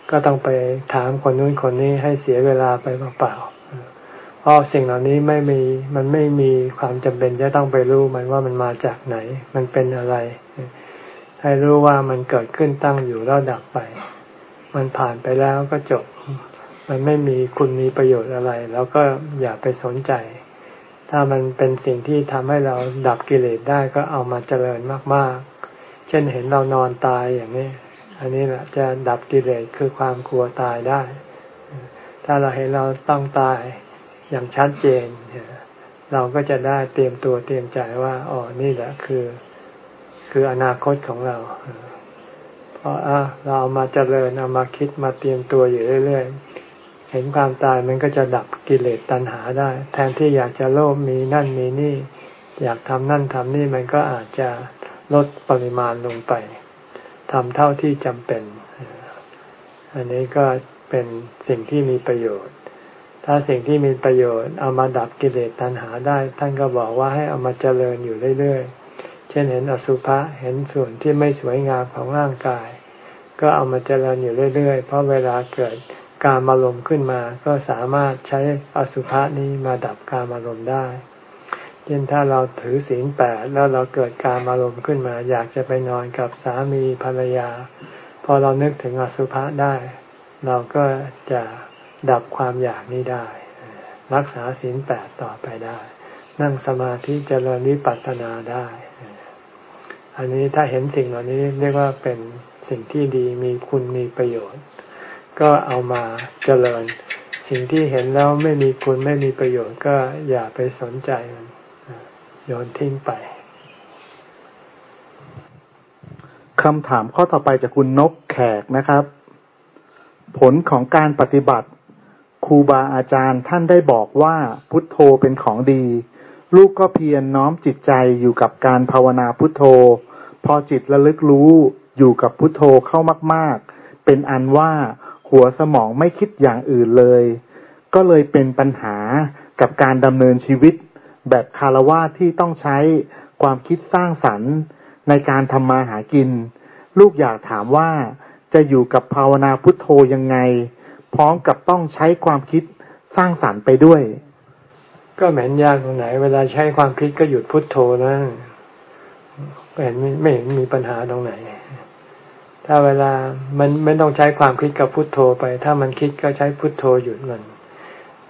ก็ต้องไปถามคนนู้นคนนี้ให้เสียเวลาไปเปล่าๆเพราะสิ่งเหล่านี้ไม่มีมันไม่มีความจำเป็นจะต้องไปรู้มันว่ามันมาจากไหน มันเป็นอะไร ให้รู้ว่ามันเกิดขึ้นตั้งอยู่แล้วดับไป มันผ่านไปแล้วก็จบ มันไม่มีคุณมีประโยชน์อะไร แล้วก็อย่าไปสนใจ ถ้ามันเป็นสิ่งที่ทำให้เราดับกิเลสได้ก็เอามาเจริญมากๆ เช่นเห็นเรานอนตายอย่างนี้ อันนี้แหละจะดับกิเลสคือความกลัวตายได้ ถ้าเราเห็นเราต้องตายอย่างชัดเจน เราก็จะได้เตรียมตัวเตรียมใจว่า อ๋อ นี่แหละคือ คืออนาคตของเรา เพราะเราเอามาเจริญเอามาคิดมาเตรียมตัวอยู่เรื่อยๆ เห็นความตายมันก็จะดับกิเลสตัณหาได้ แทนที่อยากจะโลภมีนั่นมีนี่ อยากทำนั่นทำนี่มันก็อาจจะลดปริมาณลงไปทำเท่าที่จำเป็น อันนี้ก็เป็นสิ่งที่มีประโยชน์ ถ้าสิ่งที่มีประโยชน์เอามาดับกิเลสตัณหาได้ ท่านก็บอกว่าให้เอามาเจริญอยู่เรื่อยๆ เช่นเห็นอสุภะเห็นส่วนที่ไม่สวยงามของร่างกาย ก็เอามาเจริญอยู่เรื่อย ๆ เพราะเวลาเกิดการมารมขึ้นมา ก็สามารถใช้อสุภะนี้มาดับการมารมได้เช่นถ้าเราถือศีลแปดแล้วเราเกิดการมารมขึ้นมา อยากจะไปนอนกับสามีภรรยา พอเรานึกถึงอสุภะได้ เราก็จะดับความอยากนี้ได้ รักษาศีลแปดต่อไปได้ นั่งสมาธิเจริญวิปัสสนาได้ อันนี้ถ้าเห็นสิ่งเหล่านี้เรียกว่าเป็นสิ่งที่ดีมีคุณมีประโยชน์ ก็เอามาเจริญ สิ่งที่เห็นแล้วไม่มีคุณไม่มีประโยชน์ก็อย่าไปสนใจมันโยนทิ้งไปคำถามข้อต่อไปจากคุณนกแขกนะครับ ผลของการปฏิบัติครูบาอาจารย์ท่านได้บอกว่าพุทโธเป็นของดี ลูกก็เพียรน้อมจิตใจอยู่กับการภาวนาพุทโธ พอจิตระลึกรู้อยู่กับพุทโธเข้ามาก ๆ เป็นอันว่าหัวสมองไม่คิดอย่างอื่นเลย ก็เลยเป็นปัญหากับการดำเนินชีวิต แบบคารวะที่ต้องใช้ความคิดสร้างสรรค์ ในการทำมาหากิน ลูกอยากถามว่าจะอยู่กับภาวนาพุทโธยังไง พร้อมกับต้องใช้ความคิดสร้างสรรค์ไปด้วย ก็เหม็นยากตรงไหน เวลาใช้ความคิดก็หยุดพุทโธนะเห็นไม่เห็นมีปัญหาตรงไหน ถ้าเวลามันไม่ต้องใช้ความคิดกับพุทโธไป ถ้ามันคิดก็ใช้พุทโธหยุดมัน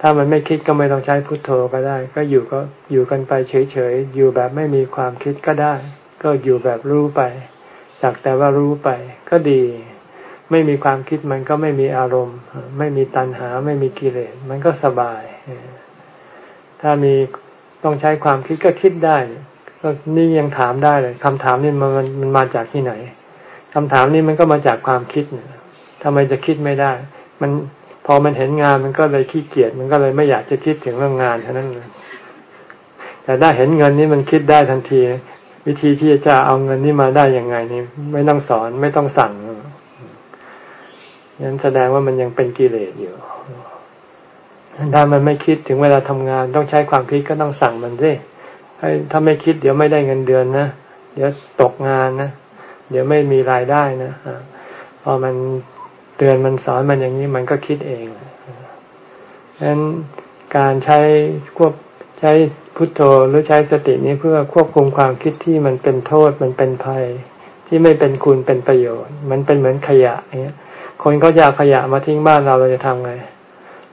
ถ้ามันไม่คิดก็ไม่ต้องใช้พุทโธก็ได้ ก็อยู่ก็อยู่กันไปเฉยๆ อยู่แบบไม่มีความคิดก็ได้ ก็อยู่แบบรู้ไปสักแต่ว่ารู้ไป ก็ดี ไม่มีความคิดมันก็ไม่มีอารมณ์ ไม่มีตัณหา ไม่มีกิเลส มันก็สบาย ถ้ามีต้องใช้ความคิดก็คิดได้ก็นี่ยังถามได้เลยคำถามนี่มันมันมันมาจากที่ไหนคำถามนี่มันก็มาจากความคิดเนี่ยทำไมจะคิดไม่ได้ มันพอมันเห็นงานมันก็เลยขี้เกียจมันก็เลยไม่อยากจะคิดถึงเรื่องงานเท่านั้นเลยแต่ถ้าเห็นเงินนี่มันคิดได้ทันที วิธีที่จะเอาเงินนี่มาได้ยังไงนี่ไม่ต้องสอนไม่ต้องสั่งนั้นแสดงว่ามันยังเป็นกิเลสอยู่ ถ้ามันไม่คิดถึงเวลาทำงาน ต้องใช้ความคิดก็ต้องสั่งมันสิให้ถ้าไม่คิดเดี๋ยวไม่ได้เงินเดือนนะเดี๋ยวตกงานนะเดี๋ยวไม่มีรายได้นะพอมันเตือนมันสอนมันอย่างนี้มันก็คิดเองฉะนั้นการใช้ควบใช้พุทโธหรือใช้สตินี้เพื่อควบคุมความคิดที่มันเป็นโทษมันเป็นภัย ที่ไม่เป็นคุณเป็นประโยชน์ มันเป็นเหมือนขยะเงี้ยคนเขาอยากขยะมาทิ้งบ้านเราเราจะทำไง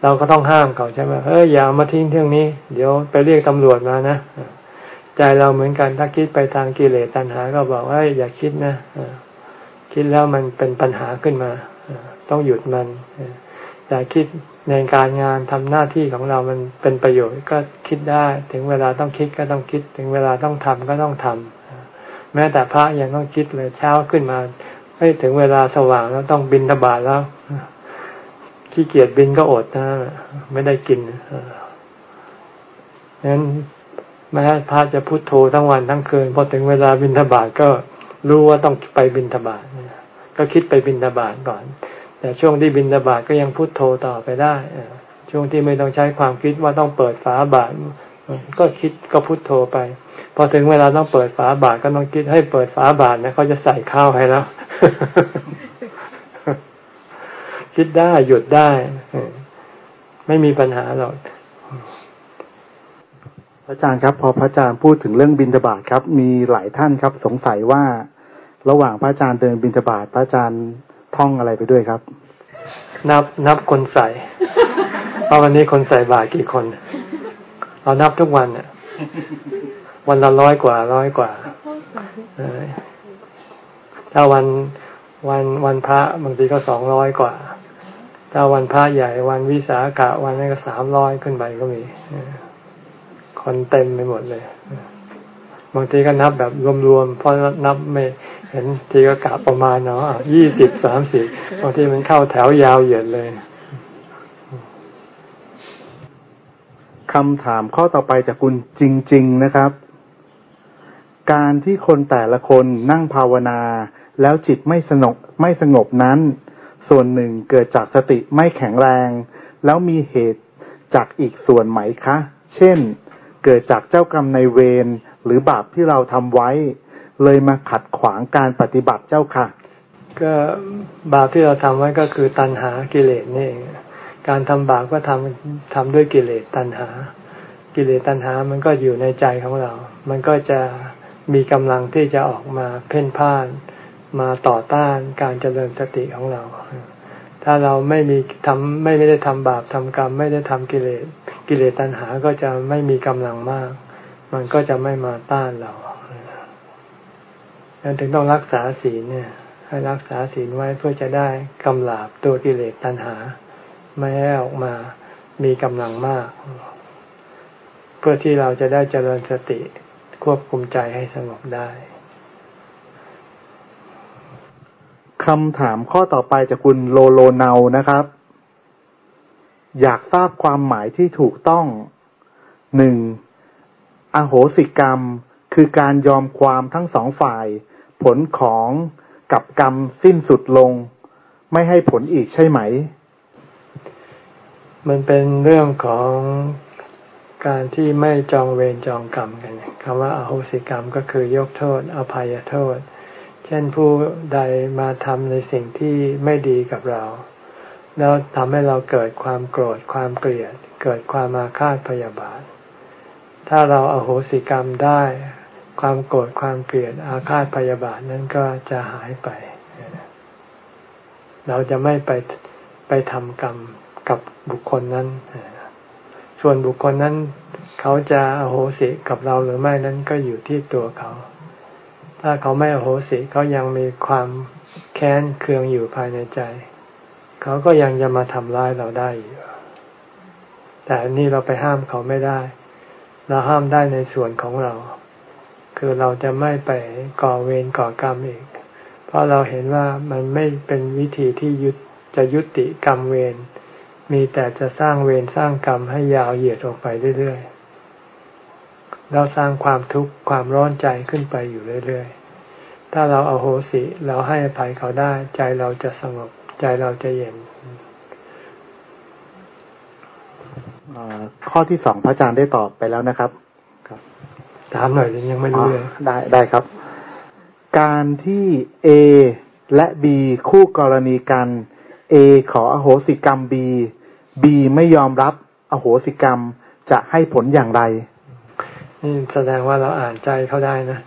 เราก็ต้องห้ามเขาใช่ไหมเฮ้ยอย่ามาทิ้งเที่ยงนี้ เดี๋ยวไปเรียกตำรวจมานะใจเราเหมือนกันถ้าคิดไปทางกิเลสตัณหา ก็บอกว่าอย่าคิดนะคิดแล้วมันเป็นปัญหาขึ้นมาต้องหยุดมันแต่คิดในการงานทำหน้าที่ของเรามันเป็นประโยชน์ก็คิดได้ ถึงเวลาต้องคิดก็ต้องคิด ถึงเวลาต้องทำก็ต้องทำแม้แต่พระยังต้องคิดเลยเช้าขึ้นมาให้ถึงเวลาสว่างแล้วต้องบินทบาทแล้ว ขี้เกียจบินก็อดนะไม่ได้กินนั้นแม้พระจะพุโทโธทั้งวันทั้งคืนพอถึงเวลาบินทบาทก็รู้ว่าต้องไปบินทบาทก็คิดไปบินทบาทก่อน แต่ช่วงที่บินทบาทก็ยังพุโทโธต่อไปได้ช่วงที่ไม่ต้องใช้ความคิดว่าต้องเปิดฝาบาทก็คิดก็พุโทโธไป พอถึงเวลาต้องเปิดฝาบาทก็ต้องคิดให้เปิดฝาบาทนะเขาจะใส่ข้าวให้แล้ว คิดได้หยุดได้ ไม่มีปัญหาหรอกระอาจารย์ครับ พอพระอาจารย์พูดถึงเรื่องบินทบาทครับ มีหลายท่านครับ สงสัยว่า ระหว่างพระอาจารย์เดินบินทบาทพระอาจารย์ท่องอะไรไปด้วยครับ นับนับคนใส่เพราะวันนี้คนใส่บาทกี่คนเรานับทุกวันเนี่ยวันละร้อยกว่าร้อยกว่าถ้าวันวันวันพระบางทีก็สองร้อยกว่า ถ้าวันพระใหญ่วันวิสาขะวันนี้ก็สามร้อยขึ้นไปก็มีคนเต็มไปหมดเลยบางทีก็นับแบบรวมๆเพราะนับไม่เห็นทีก็กะประมาณเนาะยี่สิบสามสิบบางทีมันเข้าแถวยาวเหยียดเลยคำถามข้อต่อไปจากคุณจริง ๆนะครับ การที่คนแต่ละคนนั่งภาวนา แล้วจิตไม่สงบไม่สงบนั้น ส่วนหนึ่งเกิดจากสติไม่แข็งแรง แล้วมีเหตุจากอีกส่วนไหมคะ เช่น เกิดจากเจ้ากรรมในเวรหรือบาปที่เราทำไว้ เลยมาขัดขวางการปฏิบัติเจ้าค่ะ ก็บาปที่เราทำไว้ก็คือตัณหากิเลสนี่เองการทำบาปก็ทำทำด้วยกิเลสตัณหา กิเลสตัณหามันก็อยู่ในใจของเรา มันก็จะมีกำลังที่จะออกมาเพ่นพ่าน มาต่อต้านการเจริญสติของเรา ถ้าเราไม่มีทำไม่ได้ทำบาปทำกรรม ไม่ได้ทำกิเลสกิเลสตัณหาก็จะไม่มีกำลังมาก มันก็จะไม่มาต้านเราดังนั้นถึงต้องรักษาศีลเนี่ย ให้รักษาศีลไว้เพื่อจะได้กำลาบตัวกิเลสตัณหา ไม่ให้ออกมามีกำลังมาก เพื่อที่เราจะได้เจริญสติควบคุมใจให้สงบได้ คำถามข้อต่อไปจากคุณโลโลเนานะครับ อยากทราบความหมายที่ถูกต้องหนึ่งอโหสิกรรม คือการยอมความทั้งสองฝ่าย ผลของกับกรรมสิ้นสุดลง ไม่ให้ผลอีกใช่ไหม มันเป็นเรื่องของการที่ไม่จองเวรจองกรรมกันคำว่าอาโหสิกรรมก็คือยกโทษ อภัยโทษ เช่นผู้ใดมาทำในสิ่งที่ไม่ดีกับเรา แล้วทำให้เราเกิดความโกรธความเกลียด เกิดความอาฆาตพยาบาท ถ้าเราอาโหสิกรรมได้ ความโกรธความเกลียดอาฆาตพยาบาทนั้นก็จะหายไป เราจะไม่ไปไปทำกรรมกับบุคคลนั้น ส่วนบุคคลนั้น เขาจะอโหสิกับเราหรือไม่นั้นก็อยู่ที่ตัวเขา ถ้าเขาไม่อโหสิเขายังมีความแค้นเคืองอยู่ภายในใจ เขาก็ยังจะมาทำร้ายเราได้อยู่แต่นี่เราไปห้ามเขาไม่ได้ เราห้ามได้ในส่วนของเรา คือเราจะไม่ไปก่อเวรก่อกรรมอีก เพราะเราเห็นว่ามันไม่เป็นวิธีที่ยุจะยุติกรรมเวรมีแต่จะสร้างเวรสร้างกรรมให้ยาวเหยียดออกไปเรื่อยๆ เราสร้างความทุกข์ความร้อนใจขึ้นไปอยู่เรื่อยๆ ถ้าเราเอาโหสิเราให้อภัยเขาได้ ใจเราจะสงบ ใจเราจะเย็นข้อที่สองพระอาจารย์ได้ตอบไปแล้วนะครับครับถามหน่อยยังไม่รู้เลยได้ได้ครับ การที่ A และ B คู่กรณีกัน A ขออโหสิกรรม B บีไม่ยอมรับอโหสิกรรมจะให้ผลอย่างไรนี่ แสดงว่าเราอ่านใจเขาได้นะ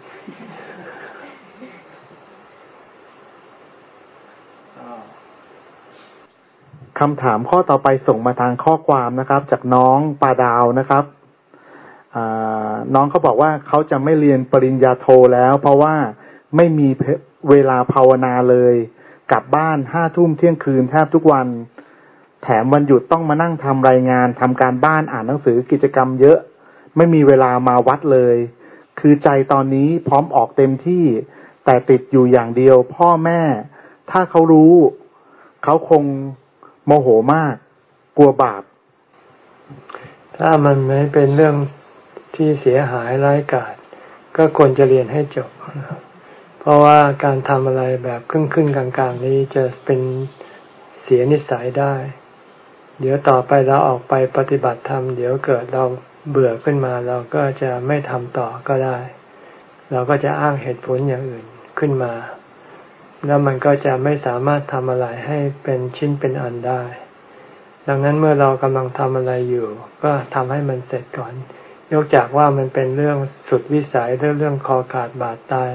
คำถามข้อต่อไปส่งมาทางข้อความนะครับ จากน้องปาดาวนะครับน้องเขาบอกว่าเขาจะไม่เรียนปริญญาโทแล้ว เพราะว่าไม่มีเวลาภาวนาเลย กลับบ้านห้าทุ่มเที่ยงคืนแทบทุกวัน แถมวันหยุดต้องมานั่งทำรายงานทำการบ้านอ่านหนังสือกิจกรรมเยอะ ไม่มีเวลามาวัดเลย คือใจตอนนี้พร้อมออกเต็มที่แต่ติดอยู่อย่างเดียว พ่อแม่ ถ้าเขารู้ เขาคงโมโหมาก กลัวบาป ถ้ามันไม่เป็นเรื่องที่เสียหายร้ายกาจก็ควรจะเรียนให้จบ เพราะว่าการทำอะไรแบบครึ่งครึ่งกลางๆ นี้จะเป็นเสียนิสัยได้ เดี๋ยวต่อไปเราออกไปปฏิบัติธรรม เดี๋ยวเกิดเรา เบื่อขึ้นมาเราก็จะไม่ทำต่อก็ได้ เราก็จะอ้างเหตุผลอย่างอื่นขึ้นมา แล้วมันก็จะไม่สามารถทำอะไรให้เป็นชิ้นเป็นอันได้ ดังนั้นเมื่อเรากำลังทำอะไรอยู่ ก็ทำให้มันเสร็จก่อน ยกจากว่ามันเป็นเรื่องสุดวิสัยเรื่องเรื่องคอขาดบาดตาย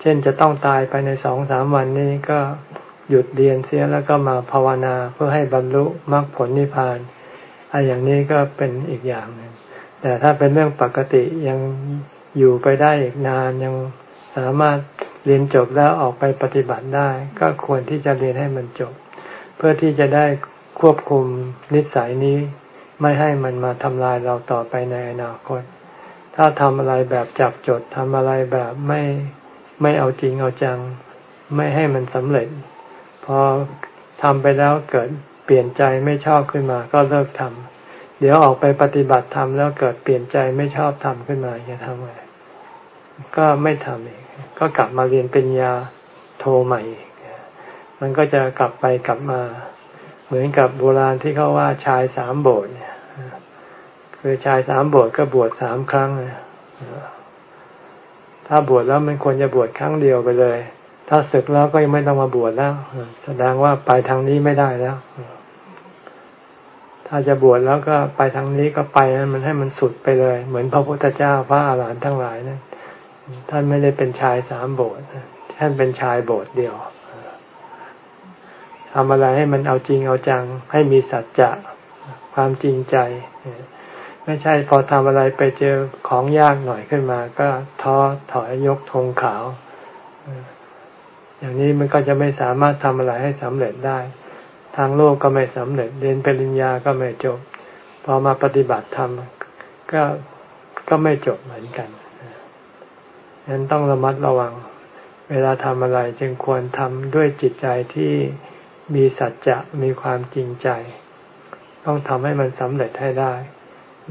เช่นจะต้องตายไปในสองสามวันนี้ก็หยุดเรียนเสียแล้วก็มาภาวนาเพื่อให้บรรลุมรรคผลนิพพานอันอย่างนี้ก็เป็นอีกอย่างหนึ่ง แต่ถ้าเป็นเรื่องปกติยังอยู่ไปได้อีกนานยังสามารถเรียนจบแล้วออกไปปฏิบัติได้ ก็ควรที่จะเรียนให้มันจบ เพื่อที่จะได้ควบคุมนิสัยนี้ ไม่ให้มันมาทำลายเราต่อไปในอนาคต ถ้าทำอะไรแบบจับจดทำอะไรแบบไม่ไม่เอาจริงเอาจัง ไม่ให้มันสำเร็จ พอทำไปแล้วเกิดเปลี่ยนใจไม่ชอบขึ้นมาก็เลิกทำ เดี๋ยวออกไปปฏิบัติธรรมแล้วเกิดเปลี่ยนใจไม่ชอบทำขึ้นมาจะทำไงก็ไม่ทำอีกก็กลับมาเรียนเป็นยาโทใหม่อีกมันก็จะกลับไปกลับมา เหมือนกับโบราณที่เขาว่าชายสามโบสถ์เนี่ยคือชายสามโบสถ์ก็บวชสามครั้งถ้าบวชแล้วมันควรจะบวชครั้งเดียวไปเลย ถ้าศึกแล้วก็ยังไม่ต้องมาบวชแล้ว แสดงว่าไปทางนี้ไม่ได้แล้ว ถ้าจะบวชแล้วก็ไปทางนี้ก็ไปมันให้มันสุดไปเลย เหมือนพระพุทธเจ้าพระอาหารหันต์ทั้งหลายนะท่านไม่ได้เป็นชายสามโบสถ์ท่านเป็นชายโบสถ์เดียวทำอะไรให้มันเอาจริงเอาจัง ให้มีสัจจะความจริงใจ ไม่ใช่พอทำอะไรไปเจอของยากหน่อยขึ้นมา ก็ท้อถอยยกธงขาว อย่างนี้มันก็จะไม่สามารถทำอะไรให้สำเร็จได้ ทางโลกก็ไม่สำเร็จ เรียนปริญญาก็ไม่จบ พอมาปฏิบัติธรรมก็ก็ไม่จบเหมือนกันฉะนั้นต้องระมัดระวัง เวลาทำอะไรจึงควรทำด้วยจิตใจที่มีสัจจะมีความจริงใจ ต้องทำให้มันสำเร็จให้ได้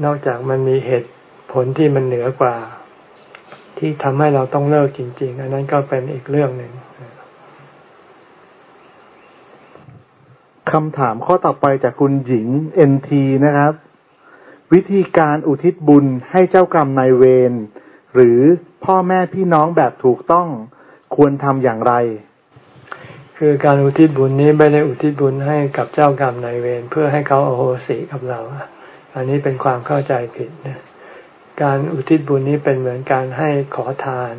นอกจากมันมีเหตุผลที่มันเหนือกว่า ที่ทำให้เราต้องเลิกจริง ๆ อันนั้นก็เป็นอีกเรื่องหนึ่ง คำถามข้อต่อไปจากคุณหญิงเอ็นทีนะครับ วิธีการอุทิศบุญให้เจ้ากรรมนายเวรหรือพ่อแม่พี่น้องแบบถูกต้องควรทำอย่างไร คือการอุทิศบุญนี้ไม่ได้อุทิศบุญให้กับเจ้ากรรมนายเวรเพื่อให้เขาโอโหสิกับเรา อันนี้เป็นความเข้าใจผิดนะการอุทิศบุญนี้เป็นเหมือนการให้ขอทาน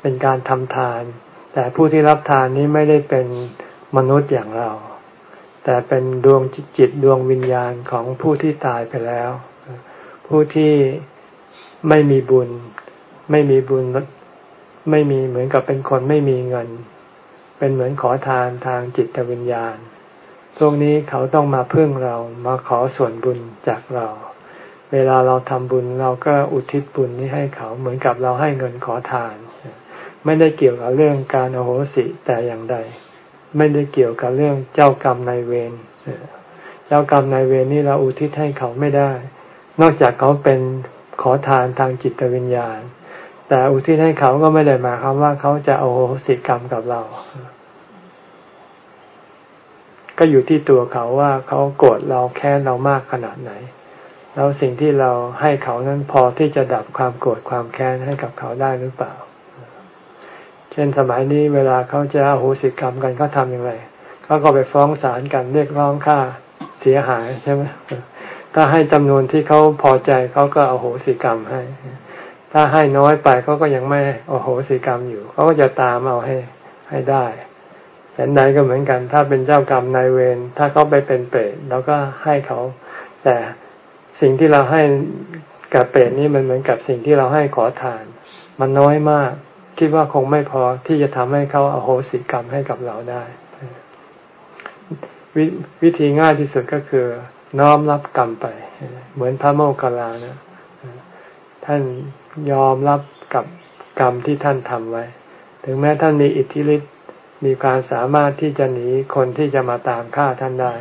เป็นการทำทาน แต่ผู้ที่รับทานนี้ไม่ได้เป็นมนุษย์อย่างเรา แต่เป็นดวงจิตดวงวิญญาณของผู้ที่ตายไปแล้ว ผู้ที่ไม่มีบุญ ไม่มีบุญไม่มีเหมือนกับเป็นคนไม่มีเงิน เป็นเหมือนขอทานทางจิตวิญญาณพวกนี้เขาต้องมาพึ่งเรามาขอส่วนบุญจากเรา เวลาเราทำบุญเราก็อุทิศบุญนี้ให้เขาเหมือนกับเราให้เงินขอทาน ไม่ได้เกี่ยวกับเรื่องการโอโหสิแต่อย่างใด ไม่ได้เกี่ยวกับเรื่องเจ้ากรรมนายเวรเจ้ากรรมนายเวรนี่เราอุทิศให้เขาไม่ได้ นอกจากเขาเป็นขอทานทางจิตวิญญาณ แต่อุทิศให้เขาก็ไม่ได้หมายความว่าเขาจะโอโหสิกรรมกับเรา ก็อยู่ที่ตัวเขาว่าเขาโกรธเราแค้นเรามากขนาดไหน แล้วสิ่งที่เราให้เขานั้นพอที่จะดับความโกรธความแค้นให้กับเขาได้หรือเปล่า ช่นสมัยนี้เวลาเขาจะโหสิกรรมกันเขาทำอย่างไรเขาก็ไปฟ้องศาลกันเรียกร้องค่าเสียหายใช่ไหมถ้าให้จำนวนที่เขาพอใจเขาก็เอาโหสิกรรมให้ ถ้าให้น้อยไปเขาก็ยังไม่โอโหสิกรรมอยู่เขาก็จะตามเอาให้ให้ได้แต่ใดก็เหมือนกัน ถ้าเป็นเจ้ากรรมนายเวรถ้าเขาไปเป็นเปรตเราก็ให้เขา แต่สิ่งที่เราให้กับเปรตนี่มันเหมือนกับสิ่งที่เราให้ขอทาน มันน้อยมาก คิดว่าคงไม่พอที่จะทำให้เขาอาโหสิกรรมให้กับเราได้ ววิธีง่ายที่สุดก็คือ น้อมรับกรรมไป เหมือนพระโมคคัลลานะท่านยอมรับกับกรรมที่ท่านทำไว้ ถึงแม้ท่านมีอิทธิฤทธิ์มีความสามารถที่จะหนีคนที่จะมาตามฆ่าท่านได้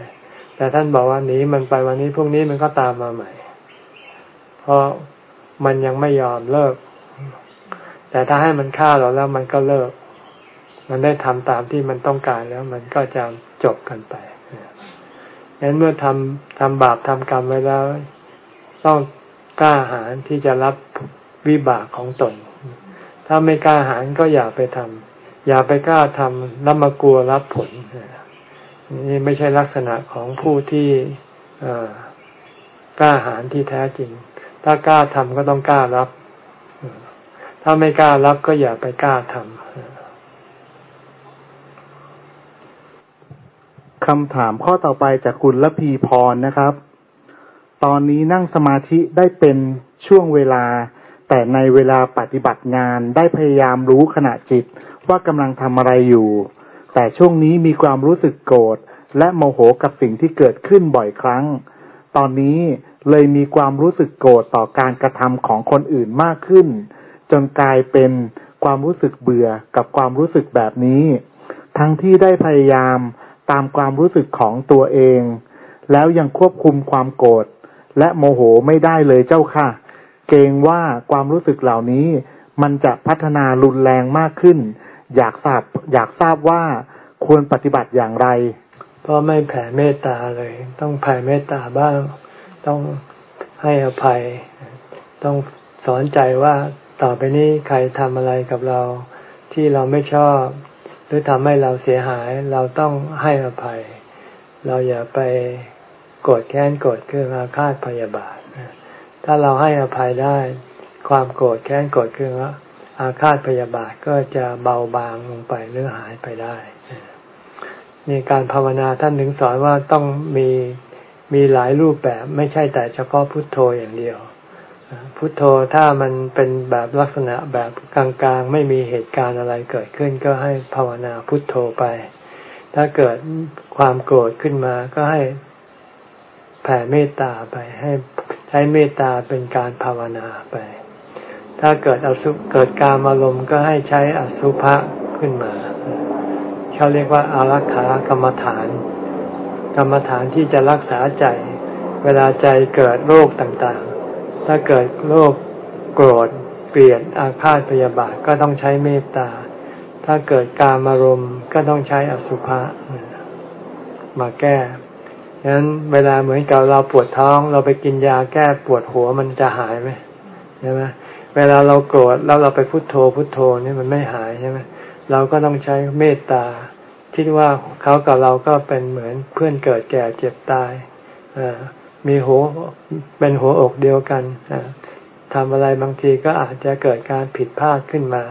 แต่ท่านบอกว่าหนีมันไปวันนี้พรุ่งนี้มันก็ตามมาใหม่ เพราะมันยังไม่ยอมเลิก แต่ถ้าให้มันฆ่าเราแล้วมันก็เลิก มันได้ทำตามที่มันต้องการแล้วมันก็จะจบกันไปงั้นเมื่อทำทำบาปทำกรรมไว้แล้ว ต้องกล้าหาญที่จะรับวิบากของตน ถ้าไม่กล้าหาญก็อย่าไปทำอย่าไปกล้าทำแล้วมากลัวรับผลนี่ไม่ใช่ลักษณะของผู้ที่กล้าหาญที่แท้จริง ถ้ากล้าทำก็ต้องกล้ารับ ถ้าไม่กล้ารับก็อย่าไปกล้าทำคำถามข้อต่อไปจากคุณละพีพรนะครับ ตอนนี้นั่งสมาธิได้เป็นช่วงเวลา แต่ในเวลาปฏิบัติงานได้พยายามรู้ขณะจิตว่ากำลังทำอะไรอยู่ แต่ช่วงนี้มีความรู้สึกโกรธและโมโหกับสิ่งที่เกิดขึ้นบ่อยครั้ง ตอนนี้เลยมีความรู้สึกโกรธต่อการกระทำของคนอื่นมากขึ้น จนกลายเป็นความรู้สึกเบื่อกับความรู้สึกแบบนี้ ทั้งที่ได้พยายามตามความรู้สึกของตัวเอง แล้วยังควบคุมความโกรธและโมโหไม่ได้เลยเจ้าค่ะ เกรงว่าความรู้สึกเหล่านี้มันจะพัฒนารุนแรงมากขึ้น อยากทราบอยากทราบว่าควรปฏิบัติอย่างไร เพราะไม่แผ่เมตตาเลย ต้องแผ่เมตตาบ้าง ต้องให้อภัย ต้องสอนใจว่า ต่อไปนี้ใครทำอะไรกับเราที่เราไม่ชอบ หรือทำให้เราเสียหายเราต้องให้อภัย เราอย่าไปโกรธแค้นโกรธเคืองอาฆาตพยาบาท ถ้าเราให้อภัยได้ ความโกรธแค้นโกรธเคืองอาฆาตพยาบาทก็จะเบาบางลงไปหรือหายไปได้มีการภาวนาท่านถึงสอนว่าต้องมีมีหลายรูปแบบ ไม่ใช่แต่เฉพาะพุทโธอย่างเดียว พุทโธถ้ามันเป็นแบบลักษณะแบบกลางๆ ไม่มีเหตุการณ์อะไรเกิดขึ้นก็ให้ภาวนาพุทโธไป ถ้าเกิดความโกรธขึ้นมาก็ให้แผ่เมตตาไป ให้ใช้เมตตาเป็นการภาวนาไป ถ้าเกิดอสุเกิดการอารมณ์ก็ให้ใช้อสุภะขึ้นมาเขาเรียกว่าอารักขากรรมฐาน กรรมฐานที่จะรักษาใจ เวลาใจเกิดโรคต่าง ถ้าเกิดโรคโกรธเปลี่ยนอาฆาตพยาบาทก็ต้องใช้เมตตา ถ้าเกิดการอารมณ์ก็ต้องใช้อสุภะมาแก้ฉะนั้นเวลาเหมือนกับเราปวดท้อง เราไปกินยาแก้ปวดหัวมันจะหายไหมใช่ไหมเวลาเราโกรธแล้วเราไปพุโทโธพุโทโธนี่มันไม่หายใช่ไหมเราก็ต้องใช้เมตตาคิดว่าเขากับเราก็เป็นเหมือนเพื่อนเกิดแก่เจ็บตาย มีหัวเป็นหัวอกเดียวกันทำอะไรบางทีก็อาจจะเกิดการผิดพลาดขึ้นมา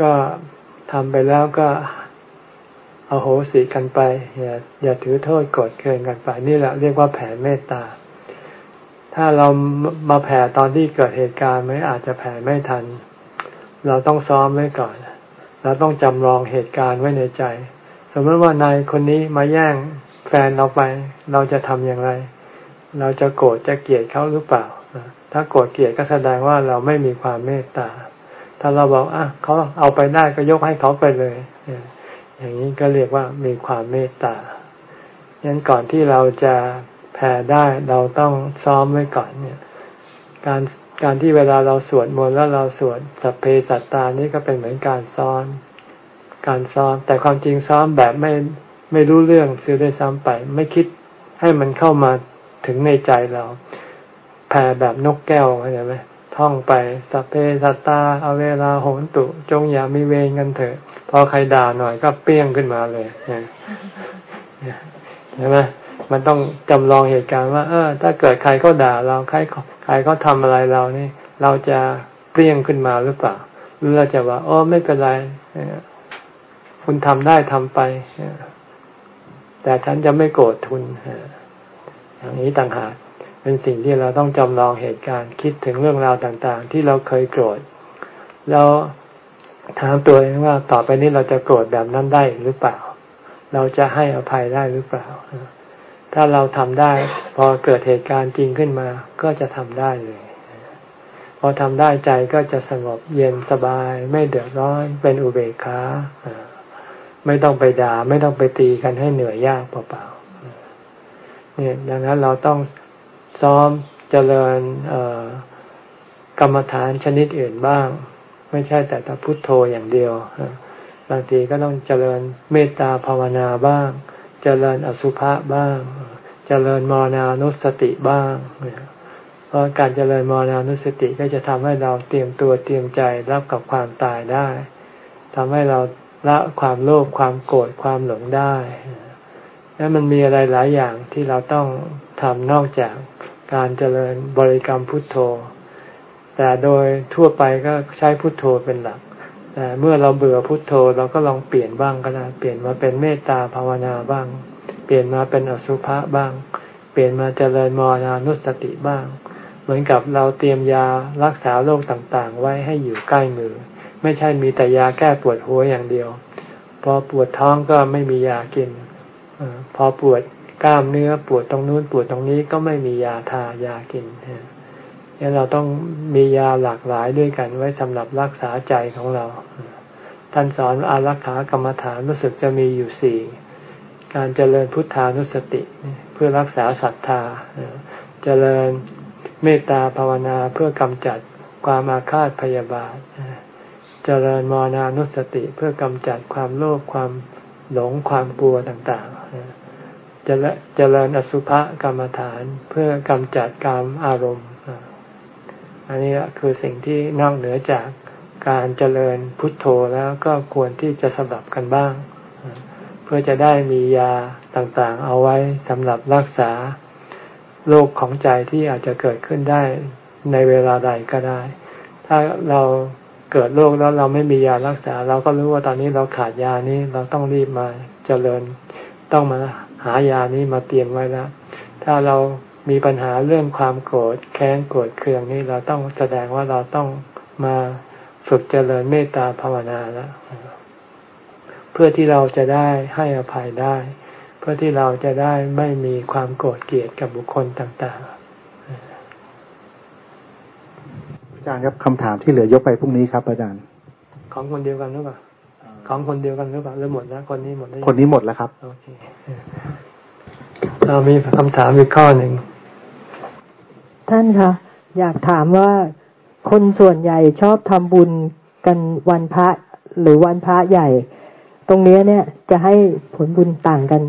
ก็ทำไปแล้วก็เอาโหสิกันไป อย่าอย่าถือโทษกดเกินกันไป นี่แหละเรียกว่าแผ่เมตตา ถ้าเรามาแผ่ตอนที่เกิดเหตุการณ์ไม่อาจจะแผ่ไม่ทัน เราต้องซ้อมไว้ก่อน เราต้องจำลองเหตุการณ์ไว้ในใจ สมมติว่านายคนนี้มาแย่งแฟนเราไป เราจะทำอย่างไร เราจะโกรธจะเกลียดเขาหรือเปล่า ถ้าโกรธเกลียดก็แสดงว่าเราไม่มีความเมตตา ถ้าเราบอกอะเขาเอาไปได้ก็ยกให้เขาไปเลย อย่างนี้ก็เรียกว่ามีความเมตตายั้นก่อนที่เราจะแผ่ได้เราต้องซ้อมไว้ก่อนเนี่ย การการที่เวลาเราสวดมนต์แล้วเราสวดสัพเพสัตตานี่ก็เป็นเหมือนการซ้อนการซ้อม แต่ความจริงซ้อมแบบไม่ไม่รู้เรื่องซื้อได้ซ้ำไป ไม่คิดให้มันเข้ามา ถึงในใจเราแผ่แบบนกแก้วเข้าใจไหมท่องไปสัพเพสัตตาเอาเวลาโหนตุ จงอย่ามีเวรกันเถอะ พอใครด่าหน่อยก็เปี้ยงขึ้นมาเลยใช่ไหมมันต้องจำลองเหตุการณ์ว่า เออ ถ้าเกิดใครเขาด่าเราใครใครเขาทาอะไรเรานี่ เราจะเปรี้ยงขึ้นมาหรือเปล่าหรือเราจะว่าโอ้ไม่เป็นไรคุณทำได้ทำไปแต่ฉันจะไม่โกรธทุน อย่างนี้ต่างหากเป็นสิ่งที่เราต้องจำลองเหตุการณ์ คิดถึงเรื่องราวต่างๆ ที่เราเคยโกรธ แล้วถามตัวเองว่าต่อไปนี้เราจะโกรธแบบนั้นได้หรือเปล่า เราจะให้อภัยได้หรือเปล่า ถ้าเราทำได้ พอเกิดเหตุการณ์จริงขึ้นมา ก็จะทำได้เลย พอทำได้ใจก็จะสงบเย็นสบาย ไม่เดือดร้อนเป็นอุเบกขาไม่ต้องไปด่า ไม่ต้องไปตีกันให้เหนื่อยยากเปล่าๆ เนี่ยดังนั้นเราต้องซ้อมเจริญกรรมฐานชนิดอื่นบ้าง ไม่ใช่แต่แต่พุทโธอย่างเดียวบางทีก็ต้องเจริญเมตตาภาวนาบ้าง เจริญอสุภะบ้าง เจริญมรณานุสติบ้าง เพราะการเจริญมรณานุสติก็จะทำให้เราเตรียมตัวเตรียมใจรับกับความตายได้ทำให้เราละความโลภความโกรธความหลงได้ แล้วมันมีอะไรหลายอย่างที่เราต้องทำนอกจากการเจริญบริกรรมพุทโธ แต่โดยทั่วไปก็ใช้พุทโธเป็นหลัก แต่เมื่อเราเบื่อพุทโธเราก็ลองเปลี่ยนบ้างก็ได้เปลี่ยนมาเป็นเมตตาภาวนาบ้าง เปลี่ยนมาเป็นอสุภะบ้าง เปลี่ยนมาเจริญมรณานุสติบ้าง เหมือนกับเราเตรียมยารักษาโรคต่างๆ ไว้ให้อยู่ใกล้มือ ไม่ใช่มีแต่ยาแก้ปวดหัวอย่างเดียว พอปวดท้องก็ไม่มียากิน พอปวดกล้ามเนื้อปวดตรงนู้นปวดตรงนี้ก็ไม่มียาทายากินเนี่ยเราต้องมียาหลากหลายด้วยกันไว้สำหรับรักษาใจของเรา ท่านสอนอารักขากรรมฐานรู้สึกจะมีอยู่สี่การเจริญพุทธานุสติ เพื่อรักษาศรัทธา เจริญเมตตาภาวนาเพื่อกำจัดความอาฆาตพยาบาท เจริญมรณานุสติเพื่อกำจัดความโลภความหลงความกลัวต่าง เจริญอสุภกรรมฐานเพื่อกำจัดกรรมอารมณ์ อันนี้คือสิ่งที่นอกเหนือจากการเจริญพุทโธแล้วก็ควรที่จะสลับกันบ้าง เพื่อจะได้มียาต่างๆ เอาไว้สำหรับรักษาโรคของใจที่อาจจะเกิดขึ้นได้ในเวลาใดก็ได้ ถ้าเราเกิดโรคแล้วเราไม่มียารักษา เราก็รู้ว่าตอนนี้เราขาดยานี้เราต้องรีบมาเจริญต้องมา หายานี้มาเตรียมไว้แล้ว ถ้าเรามีปัญหาเรื่องความโกรธแค้นโกรธเคืองนี่เราต้องแสดงว่าเราต้องมาฝึกเจริญเมตตาภาวนาแล้วเพื่อที่เราจะได้ให้อภัยได้ เพื่อที่เราจะได้ไม่มีความโกรธเกลียดกับบุคคลต่างๆอาจารย์ครับคำถามที่เหลือยกไปพรุ่งนี้ครับอาจารย์ ของคนเดียวกันหรือเปล่า ของคนเดียวกันหรือเปล่าหรือหมดแล้วคนนี้หมดแล้วคนนี้หมดแล้วครับโอเคเรามีคำถามอีกข้อหนึ่งท่านคะอยากถามว่าคนส่วนใหญ่ชอบทำบุญกันวันพระหรือวันพระใหญ่ ตรงนี้เนี่ยจะให้ผลบุญต่างกัน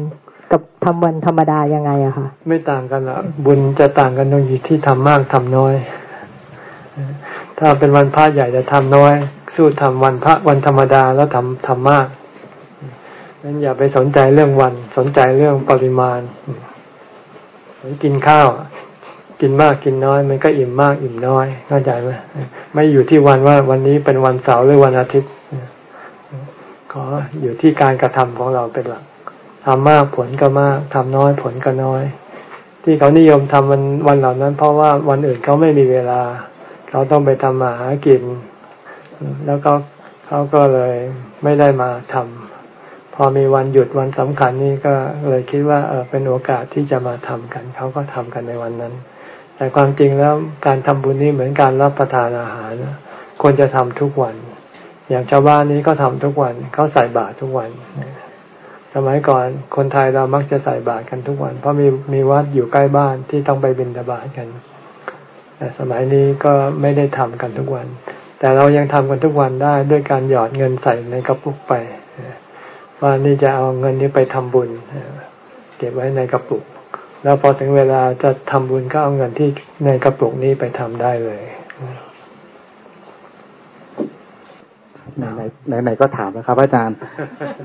กับทำวันธรรมดายังไงอะคะไม่ต่างกันหรอกบุญจะต่างกันตรงที่ทำมากทำน้อย ถ้าเป็นวันพระใหญ่จะทำน้อย สู้ทำวันพระวันธรรมดาแล้วทำทำมากนั้นอย่าไปสนใจเรื่องวัน สนใจเรื่องปริมาณเหมือนกินข้าว กินมากกินน้อย มันก็อิ่มมากอิ่มน้อยเข้าใจไหมไม่อยู่ที่วันว่าวันนี้เป็นวันเสาร์หรือวันอาทิตย์ขออยู่ที่การกระทำของเราเป็นหลักทำมากผลก็มากทำน้อยผลก็น้อย ที่เขานิยมทำวันวันเหล่านั้น เพราะว่าวันอื่นเขาไม่มีเวลา เขาต้องไปทำมาหากิน แล้วก็เขาก็เลยไม่ได้มาทำพอมีวันหยุดวันสำคัญนี่ก็เลยคิดว่าเออเป็นโอกาสที่จะมาทำกัน เขาก็ทำกันในวันนั้น แต่ความจริงแล้วการทำบุญนี่เหมือนการรับประทานอาหารควรจะทำทุกวัน อย่างชาวบ้านนี้ก็ทำทุกวันเขาใส่บาตรทุกวันสมัยก่อนคนไทยเรามักจะใส่บาตรกันทุกวัน เพราะมีมีวัดอยู่ใกล้บ้านที่ต้องไปบิณฑบาตกันแต่สมัยนี้ก็ไม่ได้ทำกันทุกวัน แต่เรายังทำกันทุกวันได้ด้วยการหยอดเงินใส่ในกระปุกไปว่านี่จะเอาเงินนี้ไปทำบุญเก็บไว้ในกระปุก แล้วพอถึงเวลาจะทำบุญก็เอาเงินที่ในกระปุกนี้ไปทำได้เลยไหนไหนก็ถามนะครับ อาจารย์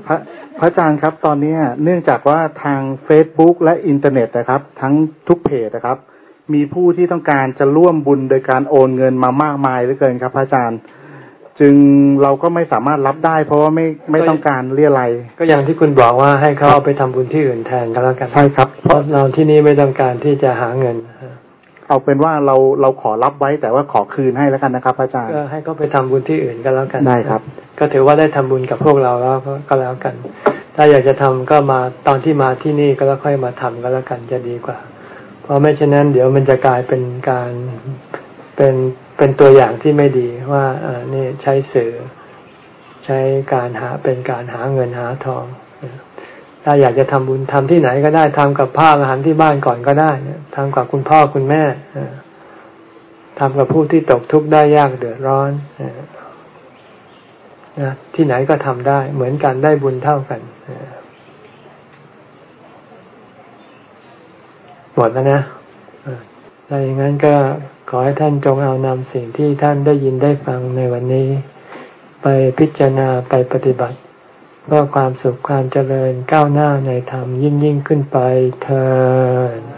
พระพระอาจารย์ครับ ตอนนี้เนื่องจากว่าทาง Facebook และอินเทอร์เน็ตนะครับ ทั้งทุกเพจนะครับ มีผู้ที่ต้องการจะร่วมบุญโดยการโอนเงินมามากมายเหลือเกินครับ พระอาจารย์ จึงเราก็ไม่สามารถรับได้ เพราะว่าไม่ไม่ต้องการเรียอะไรก็อย่างที่คุณบอกว่าให้เขาเอาไปทำบุญที่อื่นแทนก็แล้วกันใช่ครับ เพราะเราที่นี่ไม่ต้องการที่จะหาเงินเอาเป็นว่าเราเราขอรับไว้แต่ว่าขอคืนให้แล้วกันนะครับ อาจารย์ก็ให้เขาไปทำบุญที่อื่นก็แล้วกันได้ครับ ก็ถือว่าได้ทำบุญกับพวกเราแล้วก็แล้วกัน ถ้าอยากจะทำก็มาตอนที่มาที่นี่ก็แล้วค่อยมาทำก็แล้วกันจะดีกว่า เพราะไม่เช่นนั้น เดี๋ยวมันจะกลายเป็นการเป็นเป็นตัวอย่างที่ไม่ดีว่าอ่านี่ใช้สื่อใช้การหาเป็นการหาเงินหาทอง ถ้าอยากจะทำบุญทำที่ไหนก็ได้ทำกับผ้าอาหารที่บ้านก่อนก็ได้ทำกับคุณพ่อคุณแม่ทำกับผู้ที่ตกทุกข์ได้ยากเดือดร้อนนะที่ไหนก็ทำได้ เหมือนกันได้บุญเท่ากัน หมดแล้วนะถ้าอย่างนั้นก็ขอให้ท่านจงเอานำสิ่งที่ท่านได้ยินได้ฟังในวันนี้ ไปพิจารณาไปปฏิบัติเพื่อความสุขความเจริญก้าวหน้าในธรรมยิ่งยิ่งขึ้นไปเธอ